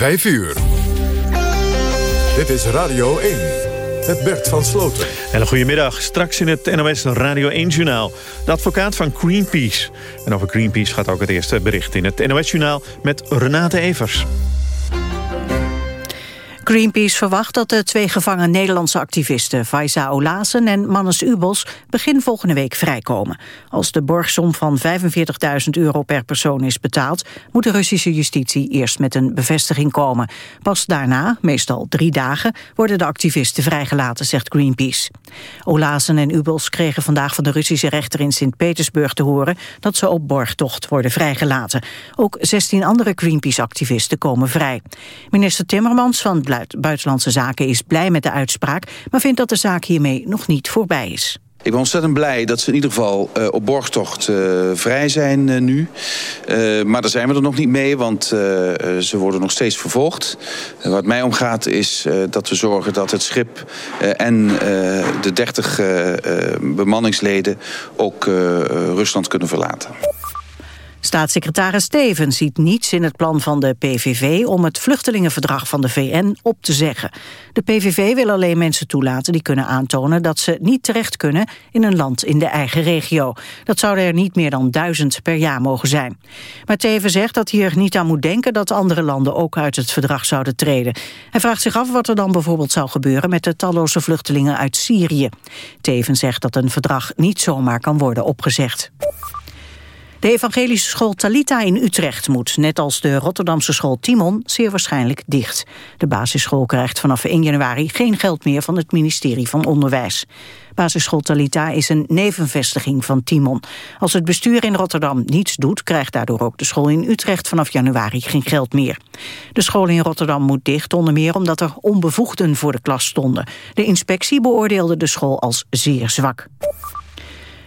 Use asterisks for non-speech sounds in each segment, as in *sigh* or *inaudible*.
5 uur. Dit is Radio 1. Met Bert van Sloten. Hele goedemiddag. Straks in het NOS Radio 1-journaal. De advocaat van Greenpeace. En over Greenpeace gaat ook het eerste bericht in het NOS-journaal... met Renate Evers. Greenpeace verwacht dat de twee gevangen Nederlandse activisten... Faiza Olazen en Mannes Ubos begin volgende week vrijkomen. Als de borgsom van 45.000 euro per persoon is betaald... moet de Russische justitie eerst met een bevestiging komen. Pas daarna, meestal drie dagen, worden de activisten vrijgelaten, zegt Greenpeace. Olazen en Ubos kregen vandaag van de Russische rechter in Sint-Petersburg te horen... dat ze op borgtocht worden vrijgelaten. Ook 16 andere Greenpeace-activisten komen vrij. Minister Timmermans van Buitenlandse Zaken is blij met de uitspraak... maar vindt dat de zaak hiermee nog niet voorbij is. Ik ben ontzettend blij dat ze in ieder geval uh, op borgtocht uh, vrij zijn uh, nu. maar daar zijn we er nog niet mee, want ze worden nog steeds vervolgd. wat mij omgaat is dat we zorgen dat het schip en de 30 bemanningsleden ook Rusland kunnen verlaten. Staatssecretaris Steven ziet niets in het plan van de PVV... om het vluchtelingenverdrag van de VN op te zeggen. De PVV wil alleen mensen toelaten die kunnen aantonen... dat ze niet terecht kunnen in een land in de eigen regio. Dat zouden er niet meer dan duizend per jaar mogen zijn. Maar Teven zegt dat hij er niet aan moet denken... dat andere landen ook uit het verdrag zouden treden. Hij vraagt zich af wat er dan bijvoorbeeld zou gebeuren... met de talloze vluchtelingen uit Syrië. Teven zegt dat een verdrag niet zomaar kan worden opgezegd. De evangelische school Talita in Utrecht moet, net als de Rotterdamse school Timon, zeer waarschijnlijk dicht. De basisschool krijgt vanaf 1 januari geen geld meer van het ministerie van Onderwijs. Basisschool Talita is een nevenvestiging van Timon. Als het bestuur in Rotterdam niets doet, krijgt daardoor ook de school in Utrecht vanaf januari geen geld meer. De school in Rotterdam moet dicht, onder meer omdat er onbevoegden voor de klas stonden. De inspectie beoordeelde de school als zeer zwak.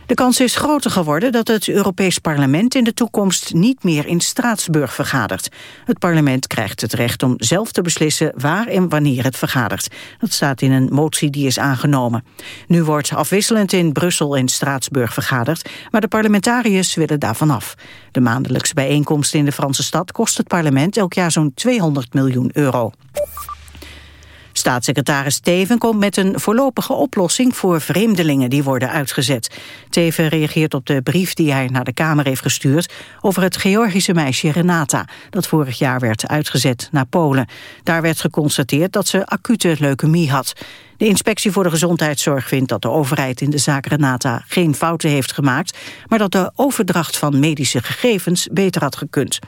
De kans is groter geworden dat het Europees Parlement in de toekomst niet meer in Straatsburg vergadert. Het parlement krijgt het recht om zelf te beslissen waar en wanneer het vergadert. Dat staat in een motie die is aangenomen. Nu wordt afwisselend in Brussel en Straatsburg vergaderd, maar de parlementariërs willen daarvan af. De maandelijkse bijeenkomst in de Franse stad kost het parlement elk jaar zo'n 200 miljoen euro. Staatssecretaris Teven komt met een voorlopige oplossing voor vreemdelingen die worden uitgezet. Teven reageert op de brief die hij naar de Kamer heeft gestuurd over het Georgische meisje Renata, dat vorig jaar werd uitgezet naar Polen. Daar werd geconstateerd dat ze acute leukemie had. De inspectie voor de gezondheidszorg vindt dat de overheid in de zaak Renata geen fouten heeft gemaakt, maar dat de overdracht van medische gegevens beter had gekund.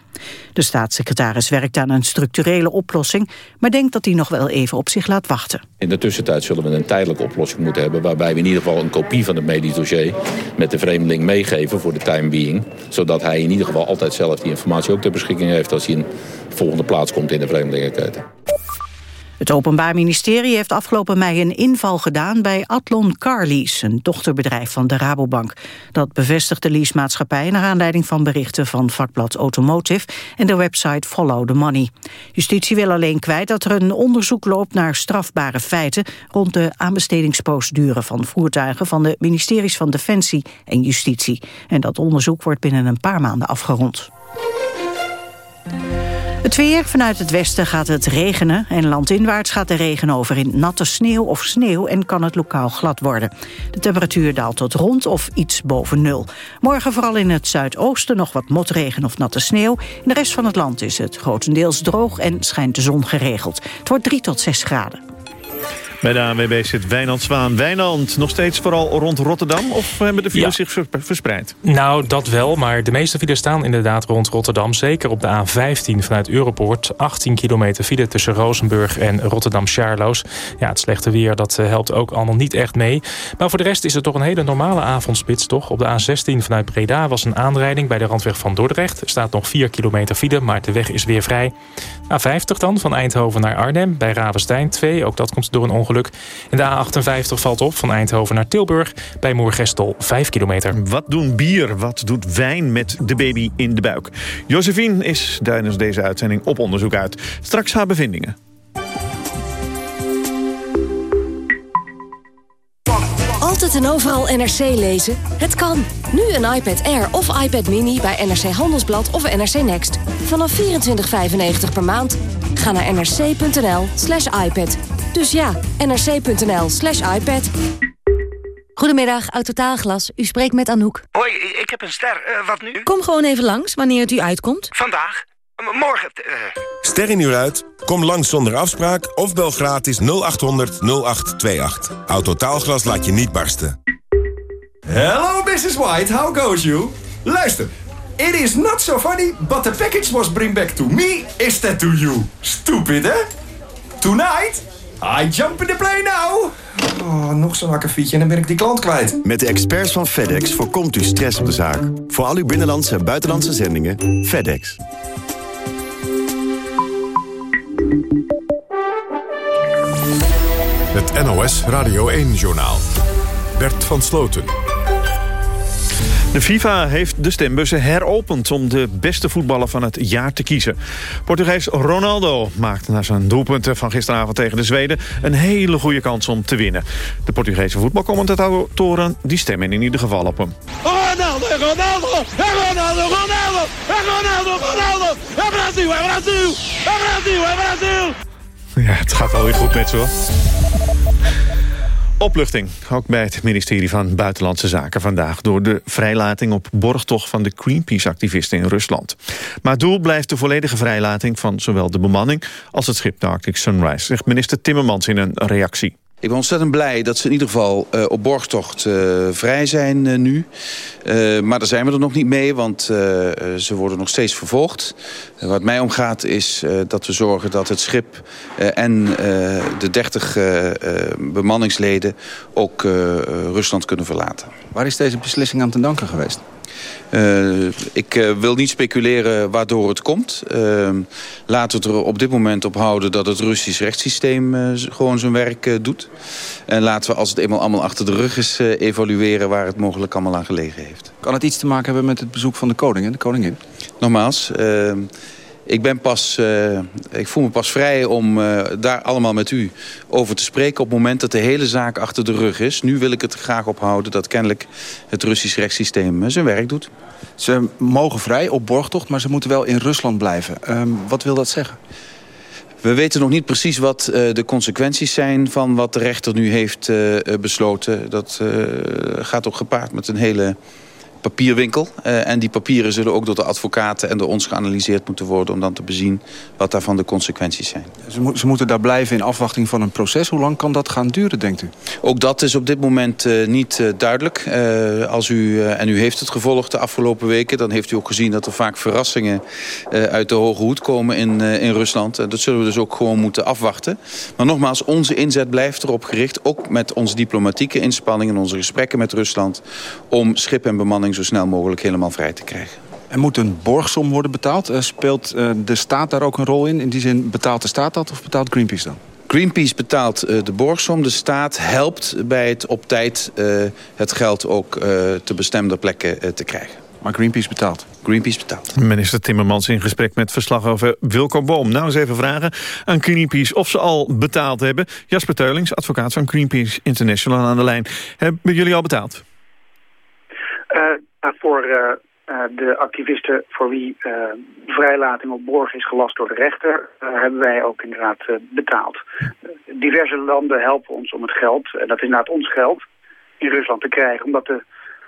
De staatssecretaris werkt aan een structurele oplossing, maar denkt dat hij nog wel even op zich laat wachten. In de tussentijd zullen we een tijdelijke oplossing moeten hebben, waarbij we in ieder geval een kopie van het medisch dossier met de vreemdeling meegeven voor de time being, zodat hij in ieder geval altijd zelf die informatie ook ter beschikking heeft als hij de volgende plaats komt in de vreemdelingenketen. Het Openbaar Ministerie heeft afgelopen mei een inval gedaan bij Atlon Carlease, een dochterbedrijf van de Rabobank. Dat bevestigt de leasemaatschappij naar aanleiding van berichten van vakblad Automotive en de website Follow the Money. Justitie wil alleen kwijt dat er een onderzoek loopt naar strafbare feiten rond de aanbestedingsprocedure van voertuigen van de ministeries van Defensie en Justitie. En dat onderzoek wordt binnen een paar maanden afgerond. Het weer. Vanuit het westen gaat het regenen. En landinwaarts gaat de regen over in natte sneeuw of sneeuw... en kan het lokaal glad worden. De temperatuur daalt tot rond of iets boven nul. Morgen vooral in het zuidoosten nog wat motregen of natte sneeuw. In de rest van het land is het grotendeels droog en schijnt de zon geregeld. Het wordt 3 tot 6 graden. Bij de ANWB zit Wijnand Zwaan. Wijnand, nog steeds vooral rond Rotterdam? Of hebben de files zich verspreid? Nou, dat wel. Maar de meeste files staan inderdaad rond Rotterdam. Zeker op de A15 vanuit Europoort. 18 kilometer file tussen Rozenburg en Rotterdam-Charloes. Ja, het slechte weer dat eh, helpt ook allemaal niet echt mee. Maar voor de rest is het toch een hele normale avondspits, toch? Op de A16 vanuit Breda was een aanrijding bij de randweg van Dordrecht. Er staat nog 4 kilometer file, maar de weg is weer vrij. A50 dan, van Eindhoven naar Arnhem. Bij Ravenstein 2, ook dat komt door een ongeluk en de A58 valt op van Eindhoven naar Tilburg. Bij Moergestel 5 kilometer. Wat doen bier, wat doet wijn met de baby in de buik? Josephine is tijdens deze uitzending op onderzoek uit. Straks haar bevindingen. Altijd en overal NRC lezen? Het kan. Nu een iPad Air of iPad Mini bij NRC Handelsblad of NRC Next. Vanaf 24,95 per maand. Ga naar nrc.nl slash iPad. Dus ja, nrc.nl slash iPad. Goedemiddag, Autotaalglas. U spreekt met Anouk. Hoi, ik heb een ster. Uh, wat nu? Kom gewoon even langs, wanneer het u uitkomt. Vandaag? M morgen? Uh... Ster in uur uit? Kom langs zonder afspraak of bel gratis 0800 0828. Autotaalglas laat je niet barsten. Hello, Mrs. White. How goes you? Luister. It is not so funny, but the package was bring back to me instead to you. Stupid, hè? Tonight, I jump in the plane now. Oh, nog zo'n akkefietje en dan ben ik die klant kwijt. Met de experts van FedEx voorkomt u stress op de zaak. Voor al uw binnenlandse en buitenlandse zendingen, FedEx. Het NOS Radio 1-journaal. Bert van Sloten. De FIFA heeft de stembussen heropend om de beste voetballer van het jaar te kiezen. Portugees Ronaldo maakte na zijn doelpunten van gisteravond tegen de Zweden... een hele goede kans om te winnen. De Portugese voetbalcommentatoren die stemmen in ieder geval op hem. Ronaldo, Ronaldo, Ronaldo, Ronaldo, Ronaldo, Ronaldo, Brasil, Brasil, Brasil, Brasil. Ja, het gaat alweer goed met ze hoor. Opluchting, ook bij het ministerie van Buitenlandse Zaken vandaag... door de vrijlating op borgtocht van de Greenpeace-activisten in Rusland. Maar doel blijft de volledige vrijlating van zowel de bemanning... als het schip de Arctic Sunrise, zegt minister Timmermans in een reactie. Ik ben ontzettend blij dat ze in ieder geval uh, op borgtocht uh, vrij zijn uh, nu. maar daar zijn we er nog niet mee, want ze worden nog steeds vervolgd. wat mij omgaat is dat we zorgen dat het schip en de 30 bemanningsleden ook Rusland kunnen verlaten. Waar is deze beslissing aan te danken geweest? Uh, ik uh, wil niet speculeren waardoor het komt. Uh, laten we het er op dit moment op houden dat het Russisch rechtssysteem gewoon zijn werk doet. En laten we als het eenmaal allemaal achter de rug is evalueren waar het mogelijk allemaal aan gelegen heeft. Kan het iets te maken hebben met het bezoek van de koning en de koningin? Nogmaals, ik, ben pas, uh, ik voel me pas vrij om uh, daar allemaal met u over te spreken... op het moment dat de hele zaak achter de rug is. Nu wil ik het graag ophouden dat kennelijk het Russisch rechtssysteem uh, zijn werk doet. Ze mogen vrij op borgtocht, maar ze moeten wel in Rusland blijven. Ehm, wat wil dat zeggen? We weten nog niet precies wat uh, de consequenties zijn van wat de rechter nu heeft uh, besloten. Dat gaat ook gepaard met een hele papierwinkel. Uh, en die papieren zullen ook door de advocaten en door ons geanalyseerd moeten worden... om dan te bezien wat daarvan de consequenties zijn. Ze, mo ze moeten daar blijven in afwachting van een proces. Hoe lang kan dat gaan duren, denkt u? Ook dat is op dit moment uh, niet uh, duidelijk. als u, en u heeft het gevolgd de afgelopen weken... dan heeft u ook gezien dat er vaak verrassingen uit de hoge hoed komen in, in Rusland. En dat zullen we dus ook gewoon moeten afwachten. Maar nogmaals, onze inzet blijft erop gericht... ook met onze diplomatieke inspanningen, onze gesprekken met Rusland... om schip en bemanning zo snel mogelijk helemaal vrij te krijgen. Er moet een borgsom worden betaald. Uh, speelt uh, de staat daar ook een rol in? In die zin, betaalt de staat dat of betaalt Greenpeace dan? Greenpeace betaalt uh, de borgsom. De staat helpt bij het op tijd het geld ook te bestemde plekken te krijgen. Maar Greenpeace betaalt? Greenpeace betaalt. Minister Timmermans in gesprek met verslag over Wilco Boom. Nou eens even vragen aan Greenpeace of ze al betaald hebben. Jasper Teulings, advocaat van Greenpeace International aan de lijn. Hebben jullie al betaald? Voor uh, uh, de activisten voor wie uh, vrijlating op borg is gelast door de rechter, hebben wij ook inderdaad betaald. diverse landen helpen ons om het geld, en dat is inderdaad ons geld, in Rusland te krijgen, omdat de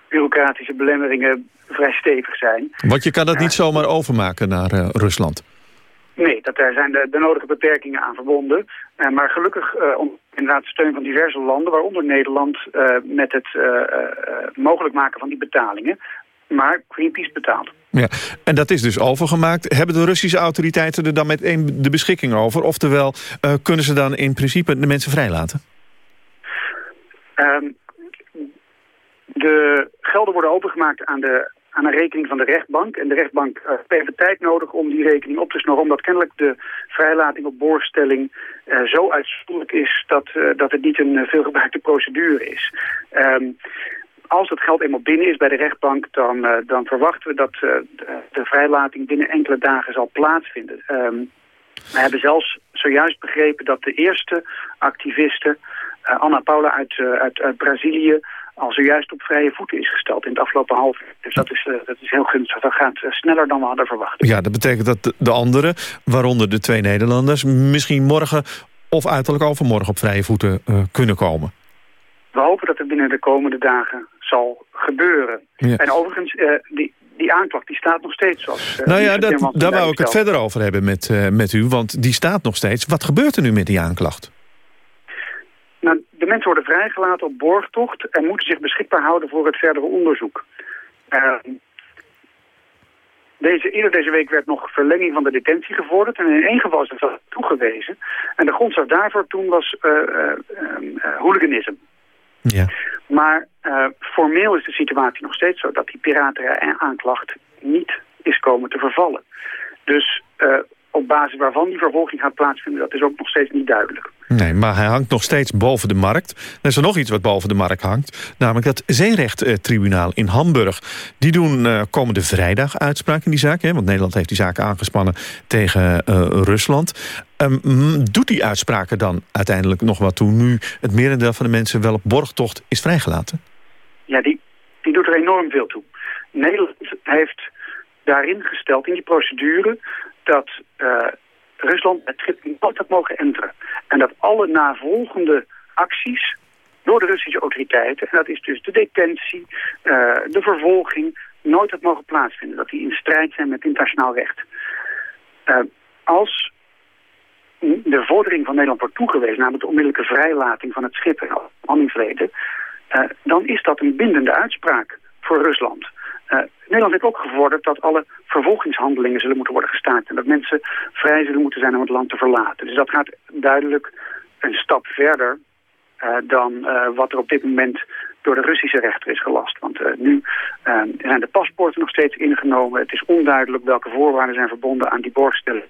bureaucratische belemmeringen vrij stevig zijn. Want je kan dat niet zomaar overmaken naar Rusland? Nee, dat, daar zijn de, de nodige beperkingen aan verbonden. Uh, maar gelukkig uh, om inderdaad steun van diverse landen, waaronder Nederland, uh, met het mogelijk maken van die betalingen. Maar Greenpeace betaalt. Ja, en dat is dus overgemaakt. Hebben de Russische autoriteiten er dan meteen de beschikking over? Oftewel, kunnen ze dan in principe de mensen vrijlaten? Um, de gelden worden overgemaakt aan de aan een rekening van de rechtbank. En de rechtbank uh, heeft even tijd nodig om die rekening op te snorren... omdat kennelijk de vrijlating op borgstelling uh, zo uitzonderlijk is... dat, uh, dat het niet een veelgebruikte procedure is. Um, als het geld eenmaal binnen is bij de rechtbank... dan, dan verwachten we dat de, vrijlating binnen enkele dagen zal plaatsvinden. Um, we hebben zelfs zojuist begrepen dat de eerste activiste... Anna Paula uit, uit Brazilië al zojuist op vrije voeten is gesteld in het afgelopen half uur. Dus dat is, uh, dat is heel gunstig. Dat gaat uh, sneller dan we hadden verwacht. Ja, dat betekent dat de, de anderen, waaronder de twee Nederlanders... misschien morgen of uiterlijk overmorgen op vrije voeten uh, kunnen komen. We hopen dat het binnen de komende dagen zal gebeuren. Ja. En overigens, die, die aanklacht die staat nog steeds zoals... nou ja, dat, daar wou ik het verder over hebben met, met u, want die staat nog steeds. Wat gebeurt er nu met die aanklacht? Nou, de mensen worden vrijgelaten op borgtocht en moeten zich beschikbaar houden voor het verdere onderzoek. Uh, deze, eerder deze week werd nog verlenging van de detentie gevorderd. En in één geval is dat toegewezen. En de grondslag daarvoor toen was uh, uh, hooliganisme. Ja. Maar formeel is de situatie nog steeds zo dat die piraterij-aanklacht niet is komen te vervallen. Dus op basis waarvan die vervolging gaat plaatsvinden, dat is ook nog steeds niet duidelijk. Nee, maar hij hangt nog steeds boven de markt. Er is er nog iets wat boven de markt hangt. Namelijk het Zeerechttribunaal in Hamburg. Die doen uh, komende vrijdag uitspraak in die zaak. Hè, want Nederland heeft die zaak aangespannen tegen uh, Rusland. Um, doet die uitspraken dan uiteindelijk nog wat toe... nu het merendeel van de mensen wel op borgtocht is vrijgelaten? Ja, die, die doet er enorm veel toe. Nederland heeft daarin gesteld in die procedure dat uh, Rusland het schip nooit had mogen enteren. En dat alle navolgende acties door de Russische autoriteiten, en dat is dus de detentie, uh, de vervolging, nooit had mogen plaatsvinden. Dat die in strijd zijn met internationaal recht. Uh, als de vordering van Nederland wordt toegewezen, namelijk de onmiddellijke vrijlating van het schip en handingsleden, uh, dan is dat een bindende uitspraak voor Rusland. Uh, Nederland heeft ook gevorderd dat alle vervolgingshandelingen zullen moeten worden gestaakt. En dat mensen vrij zullen moeten zijn om het land te verlaten. Dus dat gaat duidelijk een stap verder dan uh, wat er op dit moment door de Russische rechter is gelast. Want uh, nu zijn de paspoorten nog steeds ingenomen. Het is onduidelijk welke voorwaarden zijn verbonden aan die borgstelling.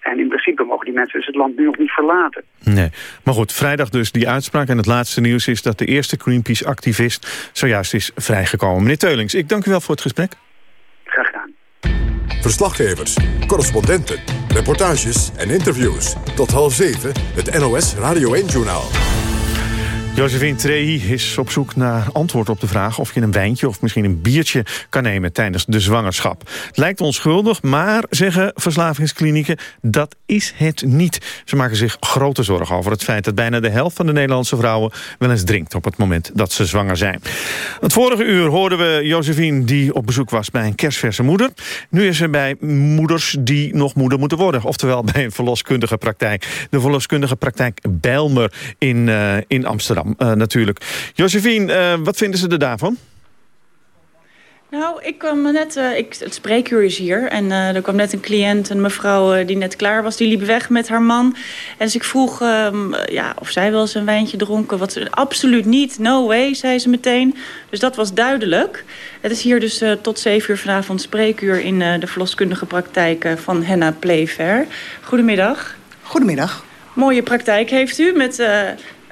en in principe mogen die mensen dus het land nu nog niet verlaten. Nee, maar goed, vrijdag dus die uitspraak. En het laatste nieuws is dat de eerste Greenpeace-activist zojuist is vrijgekomen. Meneer Teulings, ik dank u wel voor het gesprek. Graag gedaan. Verslaggevers, correspondenten, reportages en interviews. Tot half zeven, het NOS Radio 1-journaal. Josephine Trehi is op zoek naar antwoord op de vraag... of je een wijntje of misschien een biertje kan nemen tijdens de zwangerschap. Het lijkt onschuldig, maar, zeggen verslavingsklinieken... dat is het niet. Ze maken zich grote zorgen over het feit... dat bijna de helft van de Nederlandse vrouwen wel eens drinkt... op het moment dat ze zwanger zijn. Het vorige uur hoorden we Josephine die op bezoek was bij een kerstverse moeder. Nu is ze bij moeders die nog moeder moeten worden. Oftewel bij een verloskundige praktijk. De verloskundige praktijk Bijlmer in, uh, in Amsterdam. Uh, natuurlijk. Josephine, uh, wat vinden ze er daarvan? Nou, ik kwam net, uh, ik, het spreekuur is hier. En uh, er kwam net een cliënt, een mevrouw uh, die net klaar was. Die liep weg met haar man. En dus ik vroeg um, ja, of zij wel eens een wijntje dronken. Wat, absoluut niet, no way, zei ze meteen. Dus dat was duidelijk. Het is hier dus tot zeven uur vanavond spreekuur... in de verloskundige praktijk van Henna Playfair. Goedemiddag. Goedemiddag. Mooie praktijk heeft u met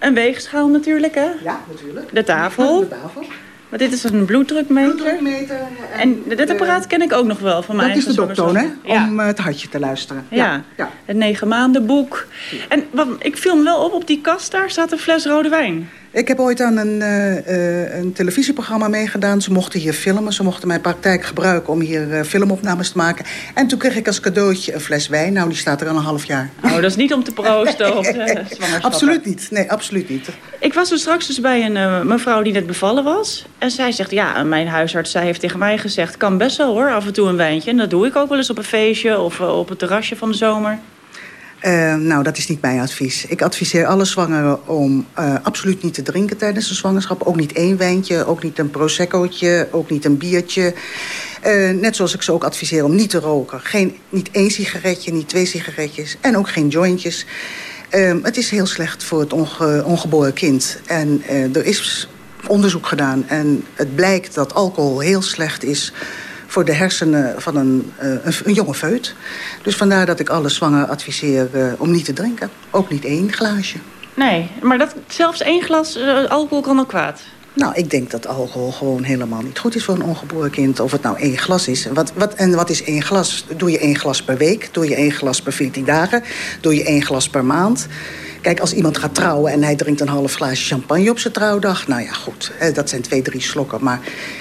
een weegschaal natuurlijk, hè? Ja, natuurlijk. De tafel. De tafel. Maar dit is een bloeddrukmeter. Bloeddrukmeter. En, en dit apparaat ken ik ook nog wel van mijn Dat is de dokter, hè? Ja. Om het hartje te luisteren. Ja. ja. ja. Het negen maanden boek. En wat, ik viel me wel op, op die kast daar staat een fles rode wijn. Ik heb ooit aan een, uh, een televisieprogramma meegedaan. Ze mochten hier filmen. Ze mochten mijn praktijk gebruiken om hier uh, filmopnames te maken. En toen kreeg ik als cadeautje een fles wijn. Nou, die staat er al een half jaar. Oh, dat is niet om te proosten op *laughs* Absoluut niet. Nee, absoluut niet. Ik was er straks dus bij een mevrouw die net bevallen was. En zij zegt, ja, mijn huisarts zij heeft tegen mij gezegd... kan best wel hoor, af en toe een wijntje. En dat doe ik ook wel eens op een feestje of op het terrasje van de zomer. Uh, nou, dat is niet mijn advies. Ik adviseer alle zwangeren om uh, absoluut niet te drinken tijdens de zwangerschap. Ook niet één wijntje, ook niet een proseccootje, ook niet een biertje. Uh, net zoals ik ze ook adviseer om niet te roken. Geen, niet één sigaretje, niet twee sigaretjes en ook geen jointjes. het is heel slecht voor het onge, ongeboren kind. En er is onderzoek gedaan en het blijkt dat alcohol heel slecht is voor de hersenen van een, uh, een, een, jonge feut. Dus vandaar dat ik alle zwanger adviseer uh, om niet te drinken. Ook niet één glaasje. Nee, maar dat, zelfs één glas uh, alcohol kan ook kwaad? Nou, ik denk dat alcohol gewoon helemaal niet goed is voor een ongeboren kind. Of het nou één glas is. Wat, wat, en wat is één glas? Doe je één glas per week? Doe je één glas per 14 dagen? Doe je één glas per maand? Kijk, als iemand gaat trouwen en hij drinkt een half glaasje champagne op zijn trouwdag... nou ja, goed, dat zijn twee, drie slokken. Maar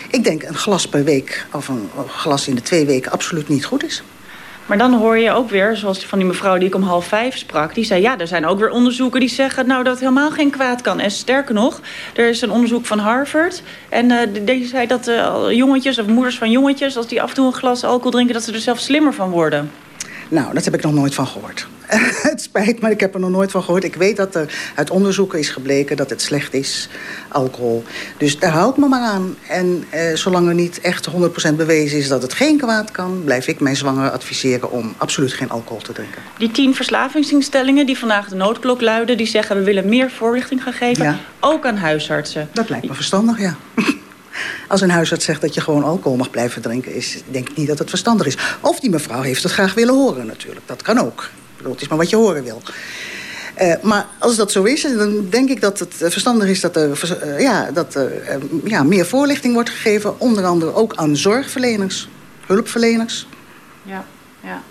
ik denk een glas per week of een glas in de twee weken absoluut niet goed is. Maar dan hoor je ook weer, zoals van die mevrouw die ik om half vijf sprak... die zei, ja, er zijn ook weer onderzoeken die zeggen... nou, dat het helemaal geen kwaad kan. En sterker nog, er is een onderzoek van Harvard... en uh, die zei dat uh, jongetjes of moeders van jongetjes... als die af en toe een glas alcohol drinken... dat ze er zelf slimmer van worden. Nou, dat heb ik nog nooit van gehoord. *laughs* het spijt maar ik heb er nog nooit van gehoord. Ik weet dat er uit onderzoeken is gebleken dat het slecht is, alcohol. Dus daar hou ik me maar aan. En eh, zolang er niet echt 100% bewezen is dat het geen kwaad kan... blijf ik mijn zwangere adviseren om absoluut geen alcohol te drinken. Die tien verslavingsinstellingen die vandaag de noodklok luiden... die zeggen we willen meer voorlichting gaan geven, ook aan huisartsen. Dat lijkt me verstandig, ja. *laughs* Als een huisarts zegt dat je gewoon alcohol mag blijven drinken... Is, denk ik niet dat het verstandig is. Of die mevrouw heeft het graag willen horen natuurlijk. Dat kan ook. Ik het is maar wat je horen wil. Uh, maar als dat zo is, dan denk ik dat het verstandig is... dat er, uh, ja, dat uh, ja, meer voorlichting wordt gegeven. Onder andere ook aan zorgverleners, hulpverleners. Ja, ja.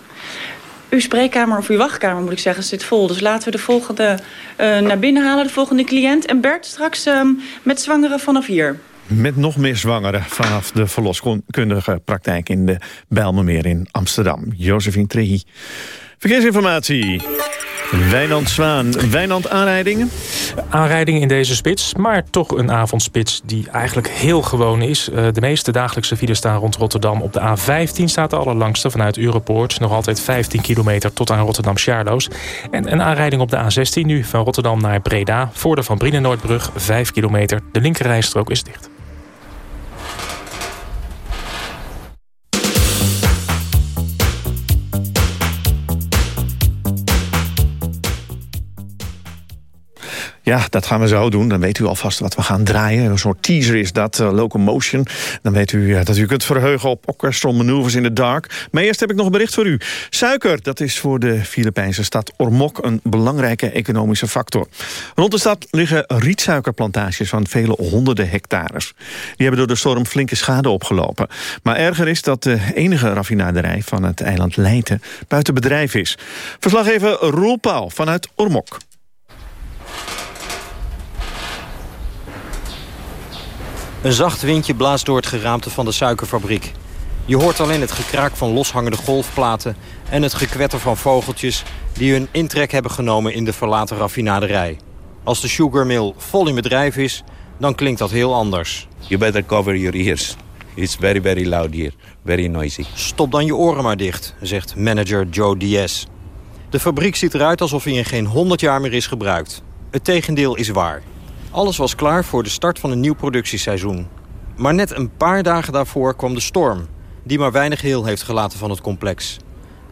Uw spreekkamer of uw wachtkamer, moet ik zeggen, zit vol. Dus laten we de volgende naar binnen halen, de volgende cliënt. En Bert straks ehm, met zwangeren vanaf hier met nog meer zwangeren vanaf de verloskundige praktijk in de Bijlmermeer in Amsterdam. Josephine Trehi. Verkeersinformatie. Wijnand Zwaan. Wijnand, aanrijdingen? Aanrijdingen in deze spits, maar toch een avondspits die eigenlijk heel gewoon is. Eh, de meeste dagelijkse files staan rond Rotterdam. Op de A15 staat de allerlangste vanuit Europoort. Nog altijd 15 kilometer tot aan Rotterdam-Sjaarloos. En een aanrijding op de A16 nu van Rotterdam naar Breda. Voor de Van Brienenoordbrug 5 kilometer. De linkerrijstrook is dicht. Ja, dat gaan we zo doen. Dan weet u alvast wat we gaan draaien. Een soort teaser is dat, uh, Locomotion. Dan weet u dat u kunt verheugen op Orchestral Maneuvers in the Dark. Maar eerst heb ik nog een bericht voor u. Suiker, dat is voor de Filipijnse stad Ormok... een belangrijke economische factor. Rond de stad liggen rietsuikerplantages van vele honderden hectares. Die hebben door de storm flinke schade opgelopen. Maar erger is dat de enige raffinaderij van het eiland Leyte... buiten bedrijf is. Verslaggever Roel Pauw vanuit Ormok. Een zacht windje blaast door het geraamte van de suikerfabriek. Je hoort alleen het gekraak van loshangende golfplaten... en het gekwetter van vogeltjes die hun intrek hebben genomen in de verlaten raffinaderij. Als de sugar mill vol in bedrijf is, dan klinkt dat heel anders. You better cover your ears. It's very, very loud here. Very noisy. Stop dan je oren maar dicht, zegt manager Joe Diaz. De fabriek ziet eruit alsof hij in geen 100 jaar meer is gebruikt. Het tegendeel is waar. Alles was klaar voor de start van een nieuw productieseizoen. Maar net een paar dagen daarvoor kwam de storm... die maar weinig heel heeft gelaten van het complex.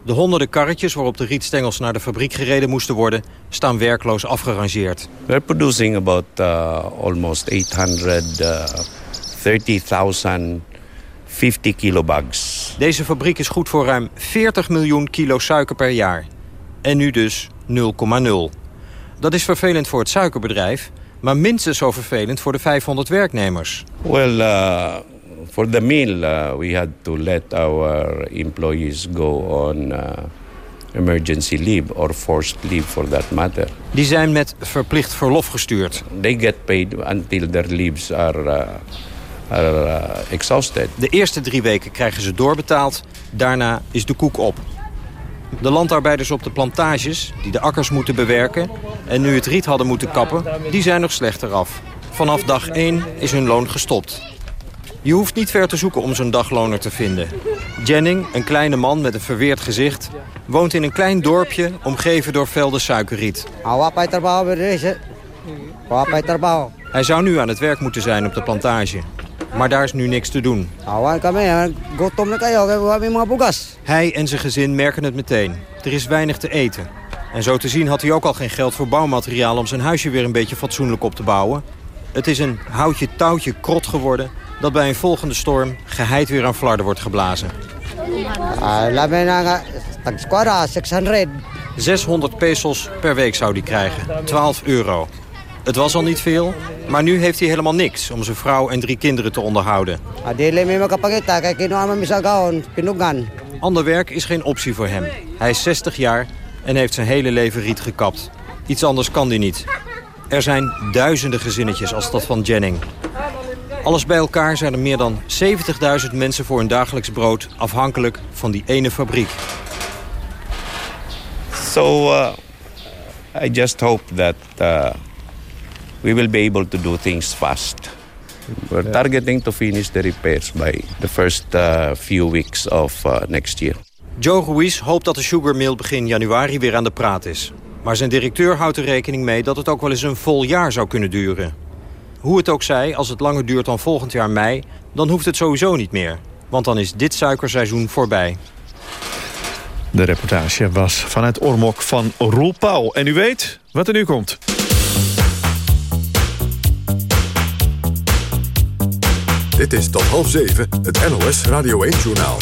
De honderden karretjes waarop de rietstengels naar de fabriek gereden moesten worden... staan werkloos afgerangeerd. We're producing about uh, almost 830,000 50 kilo bags. Deze fabriek is goed voor ruim 40 miljoen kilo suiker per jaar. En nu dus 0,0. Dat is vervelend voor het suikerbedrijf maar minstens zo vervelend voor de 500 werknemers. Well, uh, for the mill, uh, we had to let our employees go on uh, emergency leave or forced leave for that matter. Die zijn met verplicht verlof gestuurd. They get paid until their leaves are, uh, are uh, exhausted. De eerste drie weken krijgen ze doorbetaald. Daarna is de koek op. De landarbeiders op de plantages, die de akkers moeten bewerken... en nu het riet hadden moeten kappen, die zijn nog slechter af. Vanaf dag 1 is hun loon gestopt. Je hoeft niet ver te zoeken om zo'n dagloner te vinden. Jenning, een kleine man met een verweerd gezicht... woont in een klein dorpje omgeven door velden suikerriet. Hij zou nu aan het werk moeten zijn op de plantage. Maar daar is nu niks te doen. Hij en zijn gezin merken het meteen. Er is weinig te eten. En zo te zien had hij ook al geen geld voor bouwmateriaal... om zijn huisje weer een beetje fatsoenlijk op te bouwen. Het is een houtje-touwtje krot geworden... dat bij een volgende storm geheid weer aan flarden wordt geblazen. 600 pesos per week zou hij krijgen. 12 euro. Het was al niet veel, maar nu heeft hij helemaal niks... om zijn vrouw en drie kinderen te onderhouden. Ander werk is geen optie voor hem. Hij is 60 jaar en heeft zijn hele leven riet gekapt. Iets anders kan hij niet. Er zijn duizenden gezinnetjes als dat van Jennings. Alles bij elkaar zijn er meer dan 70.000 mensen voor hun dagelijks brood... afhankelijk van die ene fabriek. So uh, I just hope that uh, we will be able to do things fast. We're targeting to finish the repairs by the first uh, few weeks of uh, next year. Joe Ruiz hoopt dat de sugar mill begin januari weer aan de praat is. Maar zijn directeur houdt er rekening mee dat het ook wel eens een vol jaar zou kunnen duren. Hoe het ook zij, als het langer duurt dan volgend jaar mei... dan hoeft het sowieso niet meer. Want dan is dit suikerseizoen voorbij. De reportage was vanuit Ormok van Roel Pauw. En u weet wat er nu komt. Dit is tot half zeven het NOS Radio 1-journaal.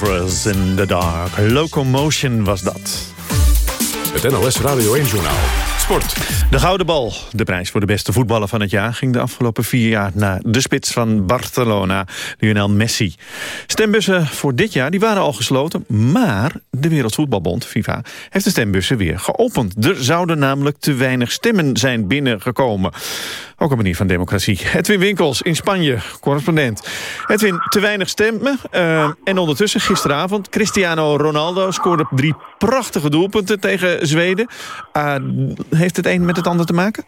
In the Dark. Locomotion was dat. Het NOS Radio 1-journaal. Sport. De Gouden Bal, de prijs voor de beste voetballer van het jaar... ging de afgelopen vier jaar naar de spits van Barcelona, Lionel Messi. Stembussen voor dit jaar die waren al gesloten... maar de Wereldvoetbalbond, FIFA, heeft de stembussen weer geopend. Er zouden namelijk te weinig stemmen zijn binnengekomen. Ook een manier van democratie. Edwin Winkels in Spanje, correspondent. Edwin, te weinig stemmen. Uh, en ondertussen gisteravond, Cristiano Ronaldo scoorde drie prachtige doelpunten tegen Zweden. Uh, heeft het een met het ander te maken?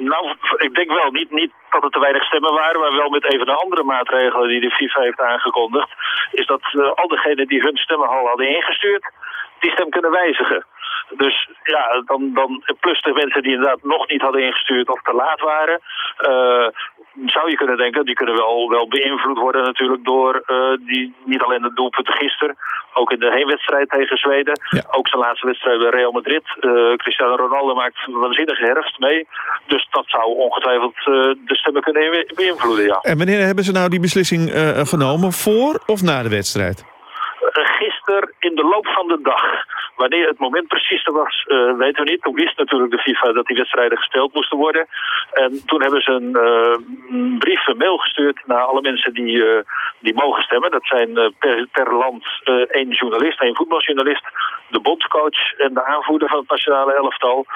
Nou, ik denk wel. Niet, niet dat er te weinig stemmen waren, maar wel met een van de andere maatregelen die de FIFA heeft aangekondigd. Is dat uh, al degenen die hun stemmen al hadden ingestuurd, die stem kunnen wijzigen. Dus ja, dan, dan plus de mensen die inderdaad nog niet hadden ingestuurd of te laat waren. Uh, zou je kunnen denken, die kunnen wel, wel beïnvloed worden natuurlijk door uh, die, niet alleen de doelpunten gisteren, ook in de heenwedstrijd tegen Zweden, ja. ook zijn laatste wedstrijd bij Real Madrid. Uh, Cristiano Ronaldo maakt een waanzinnige herfst mee, dus dat zou ongetwijfeld uh, de stemmen kunnen beïnvloeden, ja. En wanneer hebben ze nou die beslissing genomen, voor of na de wedstrijd? Gisteren in de loop van de dag. Wanneer het moment precies was, weten we niet. Toen wist natuurlijk de FIFA dat die wedstrijden gespeeld moesten worden. En toen hebben ze een uh, brief, een mail gestuurd naar alle mensen die, uh, die mogen stemmen. Dat zijn per, per, land één journalist, één voetbaljournalist, de bondscoach en de aanvoerder van het nationale elftal.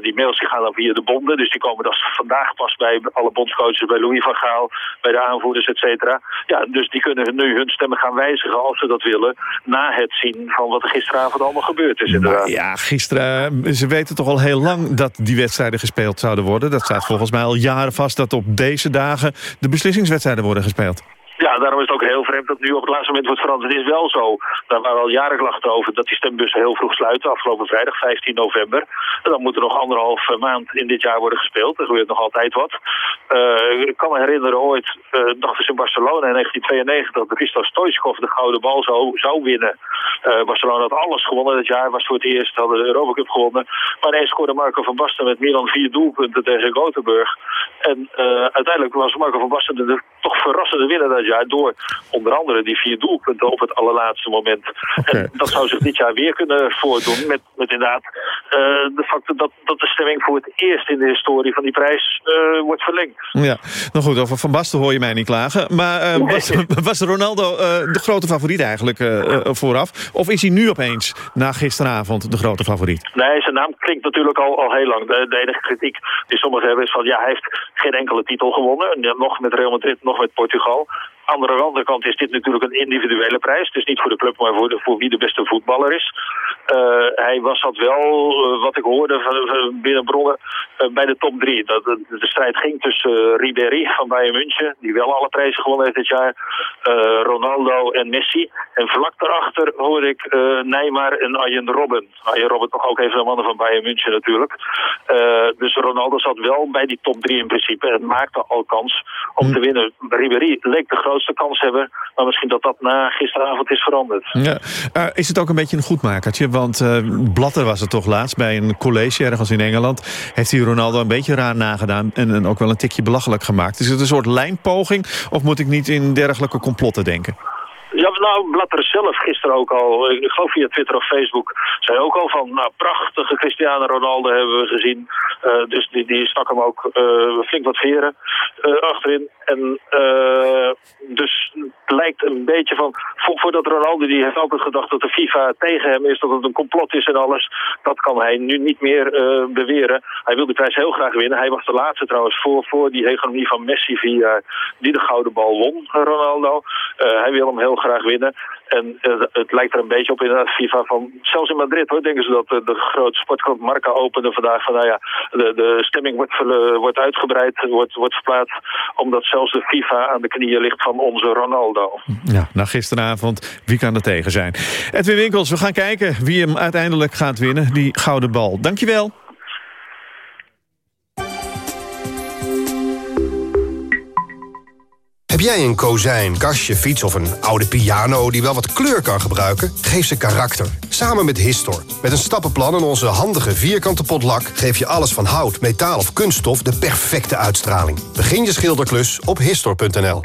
die mails gaan dan via de bonden, dus die komen dan vandaag pas bij alle bondscoaches, bij Louis van Gaal, bij de aanvoerders, et cetera. Ja, dus die kunnen nu hun stemmen gaan wijzigen als ze dat willen, na het zien van wat er gisteravond allemaal gebeurd is inderdaad. Ja, gisteren, ze weten toch al heel lang dat die wedstrijden gespeeld zouden worden. Dat staat volgens mij al jaren vast dat op deze dagen de beslissingswedstrijden worden gespeeld. Ja, daarom is het ook heel vreemd dat nu op het laatste moment wordt veranderd. Het is wel zo, daar waren al jaren klachten over, dat die stembussen heel vroeg sluiten. Afgelopen vrijdag, 15 november. En dan moet er nog anderhalf maand in dit jaar worden gespeeld. Er gebeurt nog altijd wat. Uh, ik kan me herinneren ooit, uh, dachten in Barcelona in 1992... dat Risto Stoichkov de gouden bal zou, zou winnen. Uh, Barcelona had alles gewonnen dit jaar, was voor het eerst, hadden de Europa Cup gewonnen. Maar ineens scoorde Marco van Basten met Milan vier doelpunten tegen Gothenburg. En uiteindelijk was Marco van Basten de toch verrassende winnaar dat jaar... door onder andere die vier doelpunten op het allerlaatste moment. Okay. En dat zou zich dit jaar weer kunnen voordoen met, met inderdaad de factor dat, dat de stemming voor het eerst in de historie van die prijs wordt verlengd. Ja, nou goed, over Van Basten hoor je mij niet klagen. Maar uh, was, *laughs* was Ronaldo de grote favoriet eigenlijk vooraf? Of is hij nu opeens, na gisteravond, de grote favoriet? Nee, zijn naam klinkt natuurlijk al, al heel lang. De, de enige kritiek die sommigen hebben is van... ja, hij heeft geen enkele titel gewonnen. Nog met Real Madrid, nog met Portugal aan de andere kant is dit natuurlijk een individuele prijs. Dus niet voor de club, maar voor, voor wie de beste voetballer is. Uh, hij was dat wel, uh, wat ik hoorde van, binnen bronnen, uh, bij de top drie. Dat, de, strijd ging tussen Ribéry van Bayern München, die wel alle prijzen gewonnen heeft dit jaar, Ronaldo en Messi. En vlak daarachter hoorde ik Neymar en Arjen Robben. Arjen Robben toch ook even de mannen van Bayern München natuurlijk. dus Ronaldo zat wel bij die top drie in principe en maakte al kans om hm. te winnen. Ribéry leek de grootste kans hebben. Maar misschien dat dat na gisteravond is veranderd. Ja. Is het ook een beetje een goedmakertje? Want uh, Blatter was er toch laatst bij een college ergens in Engeland. Heeft hij Ronaldo een beetje raar nagedaan. En, en ook wel een tikje belachelijk gemaakt. Is het een soort lijnpoging? Of moet ik niet in dergelijke complotten denken? Ja, nou, Blatter zelf gisteren ook al, ik geloof via Twitter of Facebook, zei ook al van, nou, prachtige Cristiano Ronaldo hebben we gezien. Uh, dus die, die stak hem ook uh, flink wat veren uh, achterin. En dus het lijkt een beetje van, voordat Ronaldo, die heeft altijd gedacht dat de FIFA tegen hem is, dat het een complot is en alles. Dat kan hij nu niet meer beweren. Hij wil die prijs heel graag winnen. Hij was de laatste trouwens voor, voor die hegemonie van Messi via die de gouden bal won, Ronaldo. hij wil hem heel graag winnen. En uh, het lijkt er een beetje op inderdaad FIFA van... Zelfs in Madrid hoor, denken ze dat de, de grote sportclub Marca opende vandaag. Van nou ja, de, de stemming wordt, wordt uitgebreid, wordt, wordt verplaatst. Omdat zelfs de FIFA aan de knieën ligt van onze Ronaldo. Ja, na gisteravond, wie kan er tegen zijn? Edwin Winkels, we gaan kijken wie hem uiteindelijk gaat winnen. Die gouden bal. Dankjewel. Heb jij een kozijn, kastje, fiets of een oude piano die wel wat kleur kan gebruiken? Geef ze karakter. Samen met Histor. Met een stappenplan en onze handige vierkante potlak... geef je alles van hout, metaal of kunststof de perfecte uitstraling. Begin je schilderklus op Histor.nl.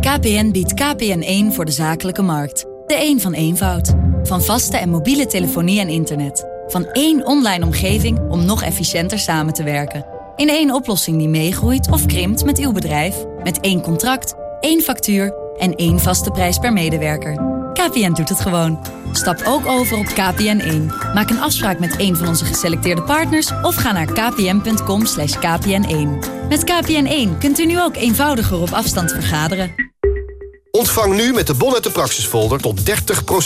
KPN biedt KPN1 voor de zakelijke markt. De een van eenvoud. Van vaste en mobiele telefonie en internet. Van één online omgeving om nog efficiënter samen te werken. In één oplossing die meegroeit of krimpt met uw bedrijf. Met één contract, één factuur en één vaste prijs per medewerker. KPN doet het gewoon. Stap ook over op KPN1. Maak een afspraak met een van onze geselecteerde partners... of ga naar kpn.com kpn1. Met KPN1 kunt u nu ook eenvoudiger op afstand vergaderen. Ontvang nu met de Bon uit de Praxisfolder tot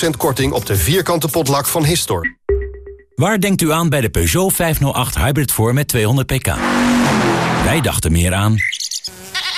30% korting op de vierkante potlak van Histor. Waar denkt u aan bij de Peugeot 508 Hybrid voor met 200 pk? Wij dachten meer aan...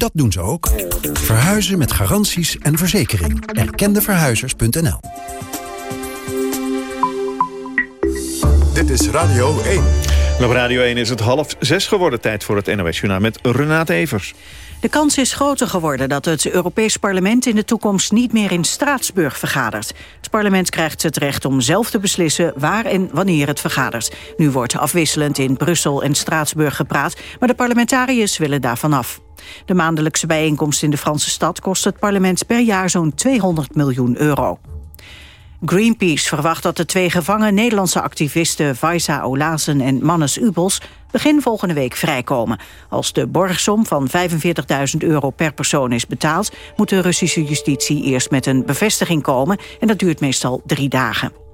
Dat doen ze ook. Verhuizen met garanties en verzekering. Erkendeverhuizers.nl Dit is Radio 1. En op Radio 1 is het half zes geworden. Tijd voor het NOS Journaal met Renate Evers. De kans is groter geworden dat het Europees Parlement in de toekomst niet meer in Straatsburg vergadert. Het parlement krijgt het recht om zelf te beslissen waar en wanneer het vergadert. Nu wordt afwisselend in Brussel en Straatsburg gepraat, maar de parlementariërs willen daarvan af. De maandelijkse bijeenkomst in de Franse stad kost het parlement per jaar zo'n 200 miljoen euro. Greenpeace verwacht dat de twee gevangen Nederlandse activisten... Vaisa Olazen en Mannes Ubels begin volgende week vrijkomen. Als de borgsom van 45.000 euro per persoon is betaald... moet de Russische justitie eerst met een bevestiging komen... en dat duurt meestal drie dagen.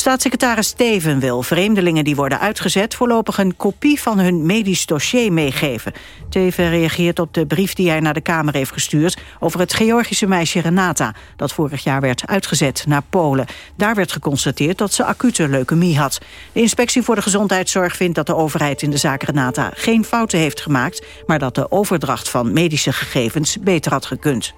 Staatssecretaris Steven wil vreemdelingen die worden uitgezet... voorlopig een kopie van hun medisch dossier meegeven. Teven reageert op de brief die hij naar de Kamer heeft gestuurd... over het Georgische meisje Renata... dat vorig jaar werd uitgezet naar Polen. Daar werd geconstateerd dat ze acute leukemie had. De Inspectie voor de Gezondheidszorg vindt dat de overheid in de zaak Renata... geen fouten heeft gemaakt... maar dat de overdracht van medische gegevens beter had gekund.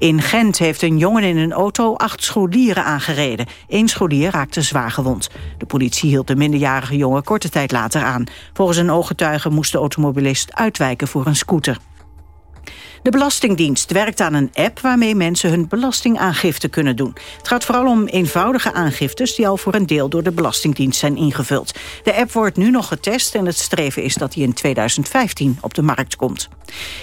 In Gent heeft een jongen in een auto acht scholieren aangereden. Eén scholier raakte zwaar gewond. De politie hield de minderjarige jongen korte tijd later aan. Volgens een ooggetuige moest de automobilist uitwijken voor een scooter. De Belastingdienst werkt aan een app waarmee mensen hun belastingaangifte kunnen doen. Het gaat vooral om eenvoudige aangiftes die al voor een deel door de Belastingdienst zijn ingevuld. De app wordt nu nog getest en het streven is dat die in 2015 op de markt komt.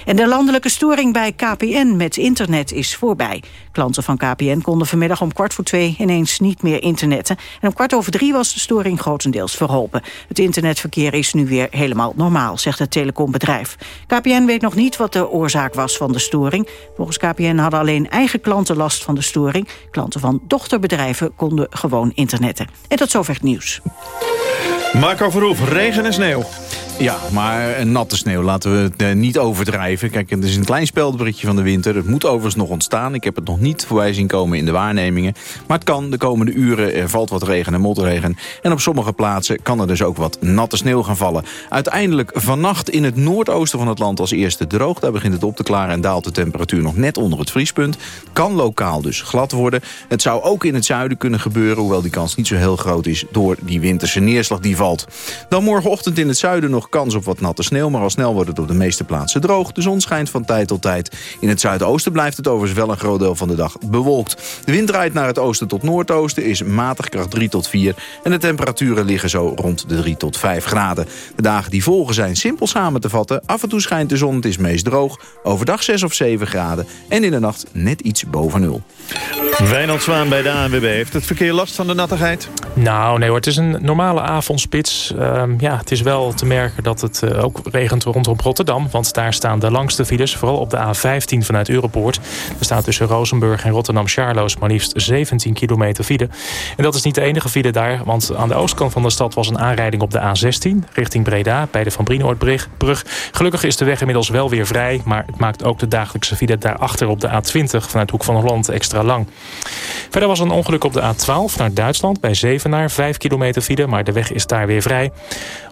En de landelijke storing bij KPN met internet is voorbij. Klanten van KPN konden vanmiddag om kwart voor twee ineens niet meer internetten. En om kwart over drie was de storing grotendeels verholpen. Het internetverkeer is nu weer helemaal normaal, zegt het telecombedrijf. KPN weet nog niet wat de oorzaak was van de storing. Volgens KPN hadden alleen eigen klanten last van de storing. Klanten van dochterbedrijven konden gewoon internetten. En tot zover het nieuws. Marco Verhoef, regen en sneeuw. Ja, maar een natte sneeuw, laten we het eh, niet overdrijven. Kijk, het is een klein speldberichtje van de winter. Het moet overigens nog ontstaan. Ik heb het nog niet voorbij zien komen in de waarnemingen. Maar het kan de komende uren. Er valt wat regen en motregen. En op sommige plaatsen kan er dus ook wat natte sneeuw gaan vallen. Uiteindelijk vannacht in het noordoosten van het land als eerste droog. Daar begint het op te klaren en daalt de temperatuur nog net onder het vriespunt. Kan lokaal dus glad worden. Het zou ook in het zuiden kunnen gebeuren. Hoewel die kans niet zo heel groot is door die winterse neerslag die valt. Dan morgenochtend in het zuiden nog kans op wat natte sneeuw... maar al snel wordt het op de meeste plaatsen droog. De zon schijnt van tijd tot tijd. In het zuidoosten blijft het overigens wel een groot deel van de dag bewolkt. De wind draait naar het oosten tot noordoosten, is matig kracht 3 tot 4... en de temperaturen liggen zo rond de 3 tot 5 graden. De dagen die volgen zijn simpel samen te vatten. Af en toe schijnt de zon, het is meest droog. Overdag 6 of 7 graden en in de nacht net iets boven nul. Wijnald Zwaan bij de ANWB. Heeft het verkeer last van de nattigheid? Nou, nee hoor. Het is een normale avondspits. Um, ja, het is wel te merken dat het uh, ook regent rondom Rotterdam. Want daar staan de langste files. Vooral op de A15 vanuit Europoort. Er staat tussen Rozenburg en Rotterdam-Charloes maar liefst 17 kilometer file. En dat is niet de enige file daar. Want aan de oostkant van de stad was een aanrijding op de A16. Richting Breda, bij de Van Brienoordbrug. Gelukkig is de weg inmiddels wel weer vrij. Maar het maakt ook de dagelijkse file daarachter op de A20 vanuit Hoek van Holland extra lang. Verder was een ongeluk op de A12 naar Duitsland bij Zevenaar. 5 kilometer file, maar de weg is daar weer vrij.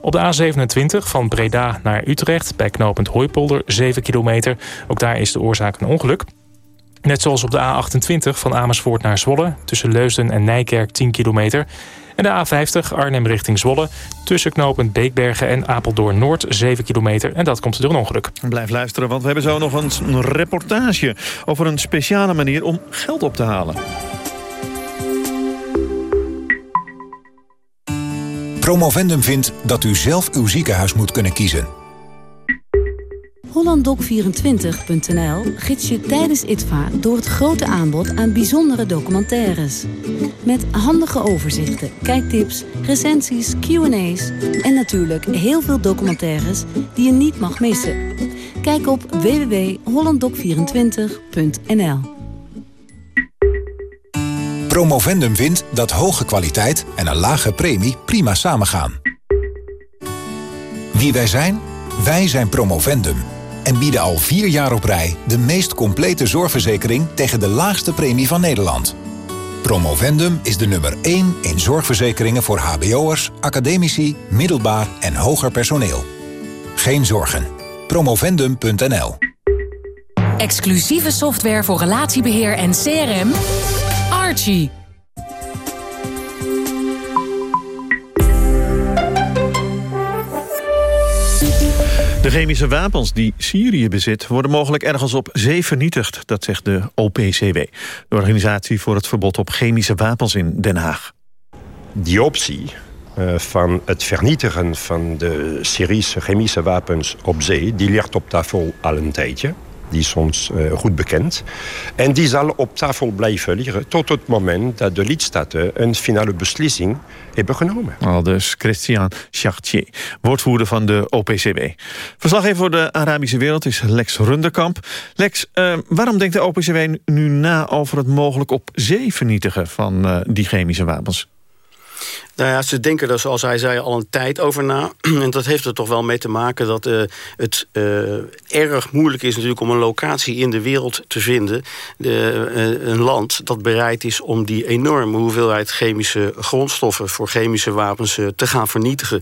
Op de A27 van Breda naar Utrecht bij knooppunt Hooipolder 7 kilometer. Ook daar is de oorzaak een ongeluk. Net zoals op de A28 van Amersfoort naar Zwolle... tussen Leusden en Nijkerk 10 kilometer. En de A50 Arnhem richting Zwolle... tussen knooppunt Beekbergen en Apeldoorn Noord 7 kilometer. En dat komt door een ongeluk. Blijf luisteren, want we hebben zo nog een reportage... over een speciale manier om geld op te halen. Promovendum vindt dat u zelf uw ziekenhuis moet kunnen kiezen. HollandDoc24.nl gids je tijdens ITVA door het grote aanbod aan bijzondere documentaires. Met handige overzichten, kijktips, recensies, Q&A's en natuurlijk heel veel documentaires die je niet mag missen. Kijk op www.hollanddoc24.nl Promovendum vindt dat hoge kwaliteit en een lage premie prima samengaan. Wie wij zijn? Wij zijn Promovendum en bieden al vier jaar op rij de meest complete zorgverzekering tegen de laagste premie van Nederland. Promovendum is de nummer 1 in zorgverzekeringen voor hbo'ers, academici, middelbaar en hoger personeel. Geen zorgen. Promovendum.nl Exclusieve software voor relatiebeheer en CRM. Archie. Chemische wapens die Syrië bezit worden mogelijk ergens op zee vernietigd. Dat zegt de OPCW, de Organisatie voor het Verbod op Chemische Wapens in Den Haag. Die optie uh, van het vernietigen van de Syrische chemische wapens op zee... die ligt op tafel al een tijdje. Die is ons uh, goed bekend. En die zal op tafel blijven liggen tot het moment dat de lidstaten een finale beslissing hebben genomen. Al dus Christian Chartier, woordvoerder van de OPCW. Verslaggever voor de Arabische wereld is Lex Runderkamp. Lex, uh, waarom denkt de OPCW nu na over het mogelijk op zee vernietigen van uh, die chemische wapens? Nou ja, ze denken er, zoals hij zei, al een tijd over na. *clears throat* en dat heeft er toch wel mee te maken dat uh, het uh, erg moeilijk is natuurlijk om een locatie in de wereld te vinden. De, uh, een land dat bereid is om die enorme hoeveelheid chemische grondstoffen voor chemische wapens te gaan vernietigen.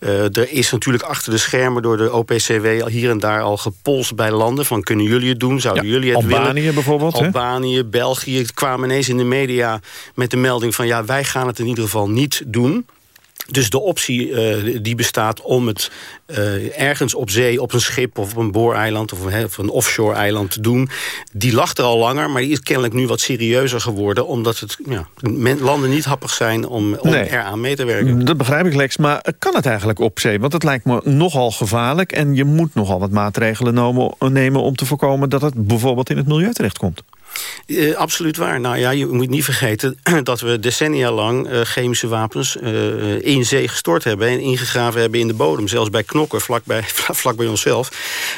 er is natuurlijk achter de schermen door de OPCW hier en daar al gepolst bij landen van kunnen jullie het doen, zouden ja, jullie het Albanië willen? Albanië bijvoorbeeld. Albanië, hè? België kwamen ineens in de media met de melding van ja, wij gaan het in ieder geval niet doen. Dus de optie uh, die bestaat om het uh, ergens op zee, op een schip of op een booreiland of een, of een offshore eiland te doen, die lag er al langer, maar die is kennelijk nu wat serieuzer geworden, omdat het ja, landen niet happig zijn om, om nee, eraan mee te werken. Dat begrijp ik, Lex, maar kan het eigenlijk op zee? Want het lijkt me nogal gevaarlijk en je moet nogal wat maatregelen nemen om te voorkomen dat het bijvoorbeeld in het milieu terechtkomt. Uh, absoluut waar. Nou ja, je moet niet vergeten *clears throat* dat we decennia lang uh, chemische wapens uh, in zee gestort hebben en ingegraven hebben in de bodem. Zelfs bij Knokken, vlak bij, *laughs* vlak bij onszelf,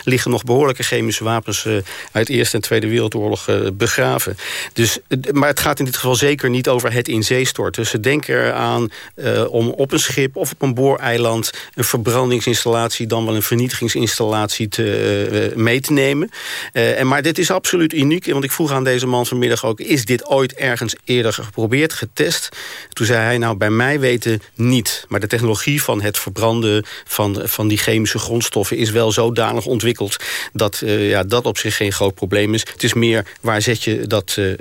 liggen nog behoorlijke chemische wapens uit de Eerste en Tweede Wereldoorlog begraven. Dus, maar het gaat in dit geval zeker niet over het in zee storten. Ze denken eraan om op een schip of op een booreiland een verbrandingsinstallatie, dan wel een vernietigingsinstallatie te, mee te nemen. en, maar dit is absoluut uniek, want ik vroeg aan deze man vanmiddag ook... is dit ooit ergens eerder geprobeerd, getest? Toen zei hij, nou, bij mij weten niet. Maar de technologie van het verbranden van, van die chemische grondstoffen... is wel zodanig ontwikkeld dat uh, ja, dat op zich geen groot probleem is. Het is meer, waar zet je dat uh,